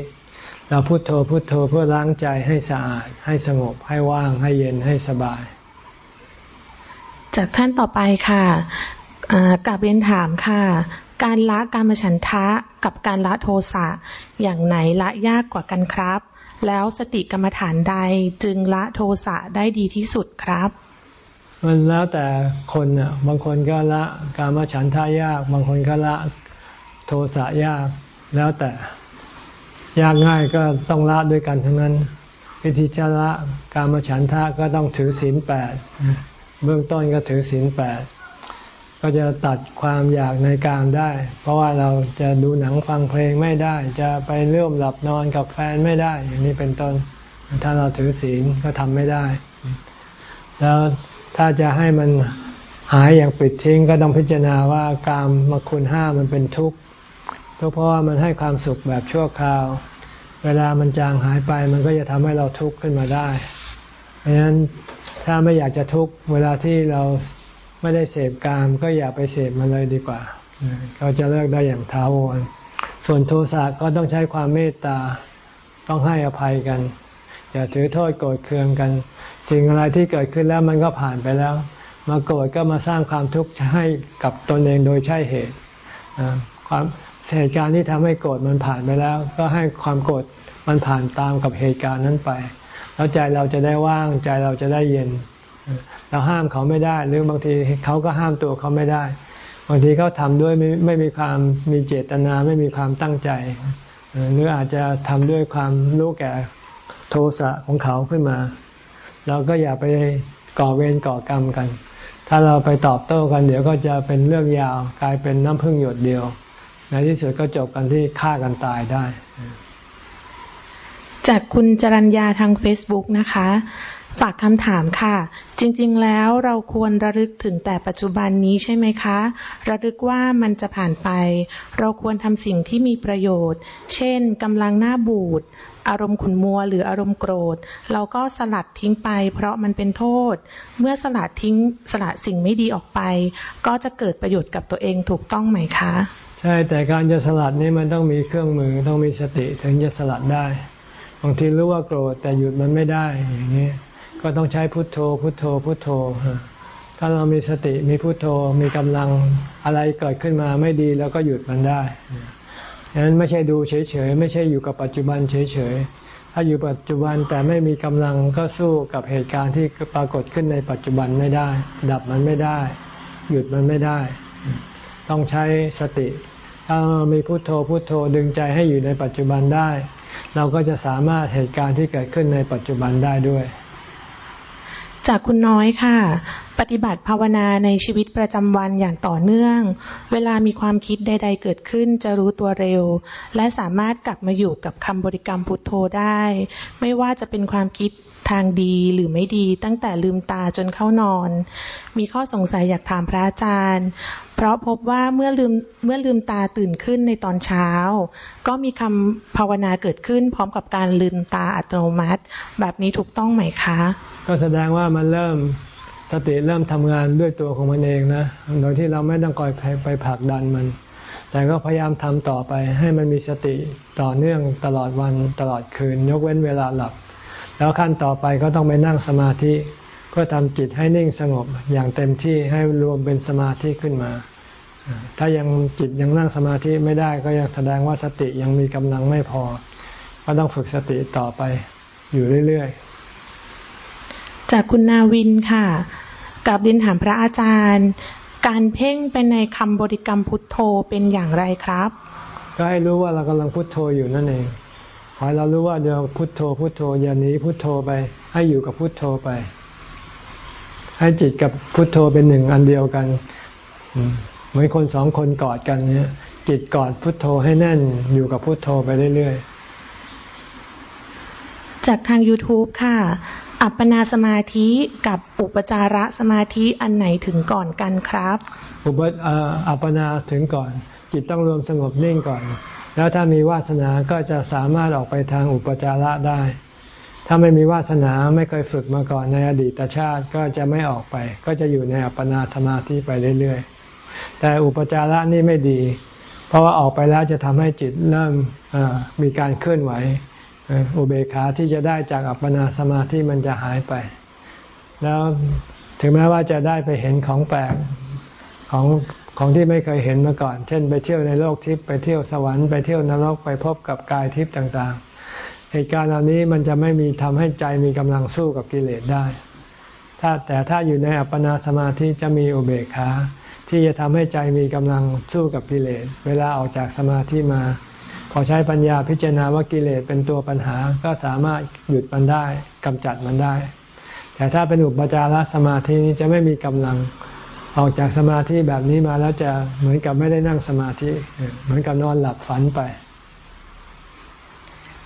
เราพุโทโธพุโทโธเพื่อล้างใจให้สะอาด ให้สงบให้ว่างให้เย็นให้สบาย จากท่านต่อไปค่ะกลับเรียนถามค่ะ การละการมฉันทะกับการละโทสะอย่างไหนละยากกว่ากันครับ แล้วสติกรรมฐานใดจึงละโทสะได้ดีที่สุดครับ มันแล้วแต่คนอะบางคนก็ละการมฉันทะยาก บางคนก็ละโทสะยากแล้วแต่ยากง่ายก็ต้องละด้วยกันทั้งนั้น วิธีจะละการมฉันทะก็ต้องถือศีลแปด เบื้องต้นก็ถือศีลแปดก็จะตัดความอยากในการได้ เพราะว่าเราจะดูหนังฟังเพลงไม่ได้ จะไปเรื่มหลับนอนกับแฟนไม่ได้ อย่างนี้เป็นต้น ถ้าเราถือศีลก็ทำไม่ได้ แล้วถ้าจะให้มันหายอย่างปิดทิ้งก็ต้องพิจารณาว่าการมาคุณห้ามันเป็นทุกข์เพราะว่ามันให้ความสุขแบบชั่วคราว เวลามันจางหายไปมันก็จะทำให้เราทุกข์ขึ้นมาได้ เพราะฉะนั้น ถ้าไม่อยากจะทุกข์เวลาที่เราไม่ได้เสพกาม ก็อย่าไปเสพมันเลยดีกว่าเราจะเลิกได้อย่างท้าวรส่วนโทสะก็ต้องใช้ความเมตตาต้องให้อภัยกัน อย่าถือโทษโกรธเคืองกัน สิ่งอะไรที่เกิดขึ้นแล้วมันก็ผ่านไปแล้ว มาโกรธก็มาสร้างความทุกข์ให้กับตนเองโดยใช่เหตุความเหตุการณ์ที่ทำให้โกรธมันผ่านไปแล้ว ก็ให้ความโกรธมันผ่านตามกับเหตุการณ์นั้นไป แล้วใจเราจะได้ว่างใจเราจะได้เย็น เราห้ามเขาไม่ได้ หรือบางทีเขาก็ห้ามตัวเขาไม่ได้ บางทีเขาทำด้วยไม่ไม่มีความมีเจตนาไม่มีความตั้งใจหรืออาจจะทำด้วยความรู้แก่โทสะของเขาขึ้นมา เราก็อย่าไปก่อเวรก่อกรรมกัน ถ้าเราไปตอบโต้กัน เดี๋ยวก็จะเป็นเรื่องยาวกลายเป็นน้ำพึ่งหยดเดียว ในที่สุดก็จบกันที่ฆ่ากันตายได้ จากคุณจรัญญาทาง Facebook นะคะ ฝากคำถามค่ะ จริง ๆ แล้วเราควรระลึกถึงแต่ปัจจุบันนี้ใช่ไหมคะ ระลึกว่ามันจะผ่านไป เราควรทำสิ่งที่มีประโยชน์ เช่นกำลังหน้าบูดอารมณ์ขุนมัวหรืออารมณ์โกรธ เราก็สลัดทิ้งไป เพราะมันเป็นโทษ เมื่อสลัดทิ้งสละสิ่งไม่ดีออกไป ก็จะเกิดประโยชน์กับตัวเองถูกต้องไหมคะ ใช่แต่การจะสลัดนี่มันต้องมีเครื่องมือต้องมีสติถึงจะสลัดได้ บางทีรู้ว่าโกรธแต่หยุดมันไม่ได้อย่างนี้ก็ต้องใช้พุทโธ พุทโธ พุทโธ ถ้าเรามีสติมีพุทโธมีกำลังอะไรเกิดขึ้นมาไม่ดีแล้วก็หยุดมันได้ฉะนั้นไม่ใช่ดูเฉยๆไม่ใช่อยู่กับปัจจุบันเฉยๆถ้าอยู่ปัจจุบันแต่ไม่มีกำลังก็สู้กับเหตุการณ์ที่ปรากฏขึ้นในปัจจุบันไม่ได้ ดับมันไม่ได้ หยุดมันไม่ได้ ต้องใช้สติ ถ้าเรามีพุโทโธพุโทโธดึงใจให้อยู่ในปัจจุบันได้ เราก็จะสามารถเหตุการณ์ที่เกิดขึ้นในปัจจุบันได้ด้วย จากคุณน้อยค่ะ ปฏิบัติภาวนาในชีวิตประจำวันอย่างต่อเนื่อง เวลามีความคิดใด ๆ เกิดขึ้นจะรู้ตัวเร็ว และสามารถกลับมาอยู่กับคำบริกรรมพุทโธได้ ไม่ว่าจะเป็นความคิด ทางดีหรือไม่ดีตั้งแต่ลืมตาจนเข้านอน มีข้อสงสัยอยากถามพระอาจารย์ เพราะพบว่าเมื่อลืมเมื่อลืมตาตื่นขึ้นในตอนเช้า ก็มีคำภาวนาเกิดขึ้น พร้อมกับการลืมตาอัตโนมัติ แบบนี้ถูกต้องไหมคะ ก็แสดงว่ามันเริ่มสติเริ่มทำงานด้วยตัวของมันเองนะ โดยที่เราไม่ต้องคอยไปผลักดันมัน แต่ก็พยายามทำต่อไปให้มันมีสติต่อเนื่องตลอดวันตลอดคืน ยกเว้นเวลาหลับ แล้วขั้นต่อไปก็ต้องไปนั่งสมาธิเพื่อทำจิตให้นิ่งสงบอย่างเต็มที่ให้รวมเป็นสมาธิขึ้นมา ถ้ายังจิตยังนั่งสมาธิไม่ได้ก็ยังแสดงว่าสติยังมีกำลังไม่พอ ก็ต้องฝึกสติต่อไปอยู่เรื่อยๆ จากคุณนาวินค่ะกับดินถามพระอาจารย์ การเพ่งเป็นในคำบริกรรมพุทโธเป็นอย่างไรครับ ก็ให้รู้ว่าเรากำลังพุทโธอยู่นั่นเอง ขอให้เรารู้ว่าเดี๋ยวพุทโธพุทโธอย่าหนีพุทโธไป ให้อยู่กับพุทโธไป ให้จิตกับพุทโธเป็นหนึ่งอันเดียวกันเหมือนคนสองคนกอดกันเนี่ย จิตกอดพุทโธให้แน่นอยู่กับพุทโธไปเรื่อยๆ จากทาง YouTube ค่ะ อัปปนาสมาธิกับอุปจาระสมาธิอันไหนถึงก่อนกันครับ อุปอัปปนาถึงก่อน จิตต้องรวมสงบนิ่งก่อน แล้วถ้ามีวาสนาก็จะสามารถออกไปทางอุปจาระได้ ถ้าไม่มีวาสนาไม่เคยฝึกมาก่อนในอดีตชาติก็จะไม่ออกไป ก็จะอยู่ในอัปปนาสมาธิไปเรื่อยๆ แต่อุปจาระนี่ไม่ดี เพราะว่าออกไปแล้วจะทำให้จิตเริ่มมีการเคลื่อนไหวอุเบกขาที่จะได้จากอัปปนาสมาธิมันจะหายไป แล้วถึงแม้ว่าจะได้ไปเห็นของแปลกของ ของที่ไม่เคยเห็นมาก่อน เช่น ไปเที่ยวในโลกทิพย์ไปเที่ยวสวรรค์ไปเที่ยวนรกไปพบกับกายทิพย์ต่าง ๆ เหตุการณ์เหล่านี้มันจะไม่มีทำให้ใจมีกำลังสู้กับกิเลสได้ ถ้าแต่ถ้าอยู่ในอัปปนาสมาธิจะมีอุเบกขาที่จะทำให้ใจมีกำลังสู้กับกิเลส เวลาออกจากสมาธิมา พอใช้ปัญญาพิจารณาว่ากิเลสเป็นตัวปัญหาก็สามารถหยุดมันได้กำจัดมันได้ แต่ถ้าเป็นอุปจารสมาธินี้จะไม่มีกำลัง ออกจากสมาธิแบบนี้มาแล้วจะเหมือนกับไม่ได้นั่งสมาธิ เหมือนกับนอนหลับฝันไป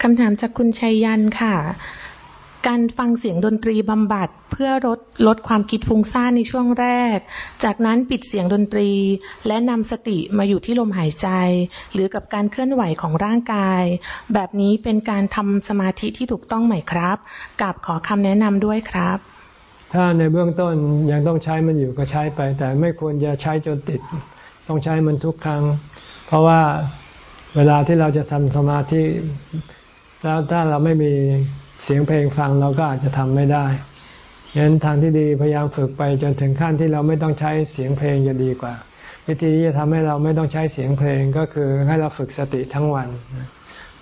คำถามจากคุณชัยยันค่ะ การฟังเสียงดนตรีบำบัดเพื่อลดลดความคิดฟุ้งซ่านในช่วงแรก จากนั้นปิดเสียงดนตรี และนำสติมาอยู่ที่ลมหายใจ หรือกับการเคลื่อนไหวของร่างกาย แบบนี้เป็นการทำสมาธิที่ถูกต้องไหมครับกับขอคำแนะนำด้วยครับ ถ้าในเบื้องต้นยังต้องใช้มันอยู่ก็ใช้ไป แต่ไม่ควรจะใช้จนติด ต้องใช้มันทุกครั้ง เพราะว่าเวลาที่เราจะทำสมาธิแล้วถ้าเราไม่มีเสียงเพลงฟังเราก็อาจจะทำไม่ได้งั้นทางที่ดีพยายามฝึกไปจนถึงขั้นที่เราไม่ต้องใช้เสียงเพลงจะดีกว่า วิธีที่จะทำให้เราไม่ต้องใช้เสียงเพลงก็คือให้เราฝึกสติทั้งวัน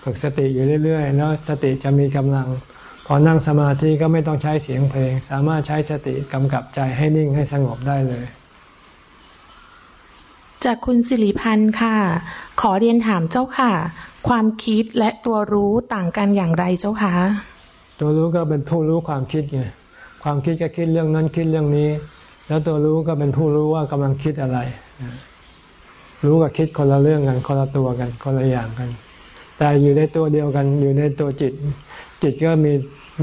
ฝึกสติอยู่เรื่อยๆ แล้วสติจะมีกำลัง พอนั่งสมาธิก็ไม่ต้องใช้เสียงเพลง สามารถใช้สติกำกับใจให้นิ่งให้สงบได้เลย จากคุณสิริพันธ์ค่ะ ขอเรียนถามเจ้าค่ะ ความคิดและตัวรู้ต่างกันอย่างไรเจ้าคะตัวรู้ก็เป็นผู้รู้ความคิดไงความคิดก็คิดเรื่องนั้นคิดเรื่องนี้ แล้วตัวรู้ก็เป็นผู้รู้ว่ากำลังคิดอะไร รู้กับคิดคนละเรื่องกันคนละตัวกันคนละอย่างกัน แต่อยู่ในตัวเดียวกันอยู่ในตัวจิต จิตก็มี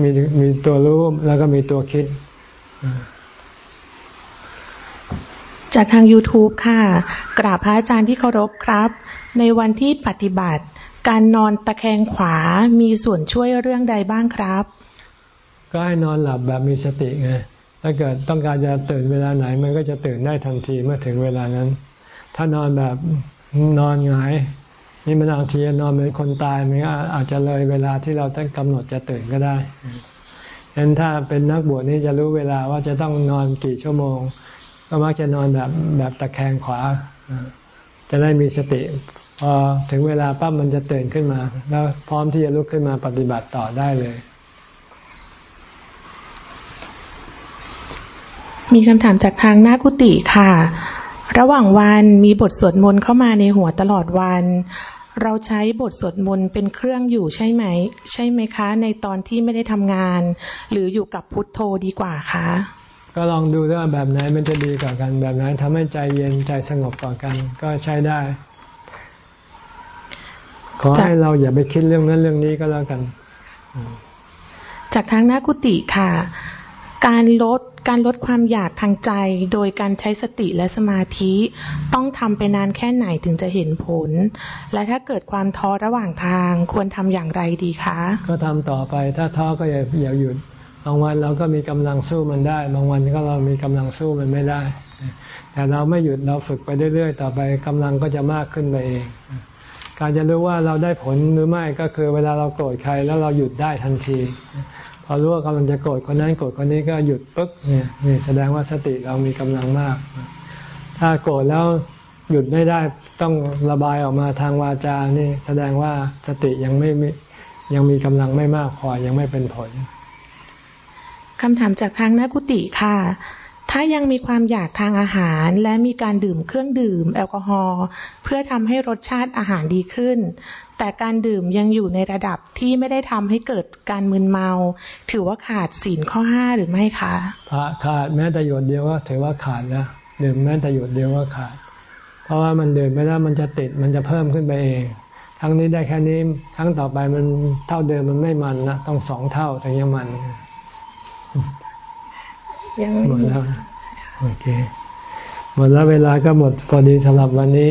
มีมีตัวรู้แล้วก็มีตัวคิด จากทาง YouTube ค่ะ กราบพระอาจารย์ที่เคารพครับ ในวันที่ปฏิบัติ การนอนตะแคงขวามีส่วนช่วยเรื่องใดบ้างครับ ก็ให้นอนหลับแบบมีสติไงถ้าเกิดต้องการจะตื่นเวลาไหน มันก็จะตื่นได้ทันทีเมื่อถึงเวลานั้น ถ้านอนแบบนอนหงาย นี่มันบางทีนอนเหมือนคนตายมันอาจจะเลยเวลาที่เราต้องกำหนดจะตื่นก็ได้ฉะนั้นถ้าเป็นนักบวชนี่จะรู้เวลาว่าจะต้องนอนกี่ชั่วโมง ก็มักจะนอนแบบแบบตะแคงขวา จะได้มีสติพอถึงเวลาปั๊บมันจะตื่นขึ้นมา แล้วพร้อมที่จะลุกขึ้นมาปฏิบัติต่อได้เลย มีคำถามจากทางหน้ากุฏิค่ะ ระหว่างวันมีบทสวดมนต์เข้ามาในหัวตลอดวัน เราใช้บทสวดมนต์เป็นเครื่องอยู่ใช่ไหม ใช่ไหมคะ ในตอนที่ไม่ได้ทำงาน หรืออยู่กับพุทโธดีกว่าคะก็ลองดูว่าแบบไหนมันจะดีกว่ากัน แบบไหนทำให้ใจเย็นใจสงบกว่ากัน ก็ใช้ได้ ขอให้เราอย่าไปคิดเรื่องนั้นเรื่องนี้ก็แล้วกัน จากทางหน้ากุฏิค่ะ การลดการลดความอยากทางใจ โดยการใช้สติและสมาธิ ต้องทำไปนานแค่ไหนถึงจะเห็นผล และถ้าเกิดความท้อระหว่างทางควรทำอย่างไรดีคะ ก็ทำต่อไปถ้าท้อก็อย่าอย่าหยุดบางวันเราก็มีกำลังสู้มันได้ บางวันก็เรามีกำลังสู้มันไม่ได้ แต่เราไม่หยุดเราฝึกไปเรื่อยๆ ต่อไปกำลังก็จะมากขึ้นไปเองการจะรู้ว่าเราได้ผลหรือไม่ก็คือเวลาเราโกรธใครแล้วเราหยุดได้ทันที พอรู้ว่ากำลังจะโกรธคนนั้นโกรธคนนี้ก็หยุดปึ๊บเนี่ยนี่แสดงว่าสติเรามีกำลังมาก ถ้าโกรธแล้วหยุดไม่ได้ต้องระบายออกมาทางวาจานี่แสดงว่าสติยังไม่ยังมีกำลังไม่มากพอยังไม่เป็นผลคำถามจากทางนักกุฏิค่ะ ถ้ายังมีความอยากทางอาหาร และมีการดื่มเครื่องดื่ม แอลกอฮอล์เพื่อทำให้รสชาติอาหารดีขึ้น แต่การดื่มยังอยู่ในระดับที่ไม่ได้ทำให้เกิดการมึนเมา ถือว่าขาดศีลข้อห้าหรือไม่คะขาดแม้แต่หยดเดียวก็ถือว่าขาดแล้วดื่มแม้แต่หยดเดียวก็ขาด เพราะว่ามันดื่มไม่ได้มันจะติดมันจะเพิ่มขึ้นไปเองครั้งนี้ได้แค่นี้ครั้งต่อไปมันเท่าเดิมมันไม่มันนะต้องสองเท่าถึงจะมันยังหมดแล้วโอเคหมดแล้วเวลาก็หมดพอดีสำหรับวันนี้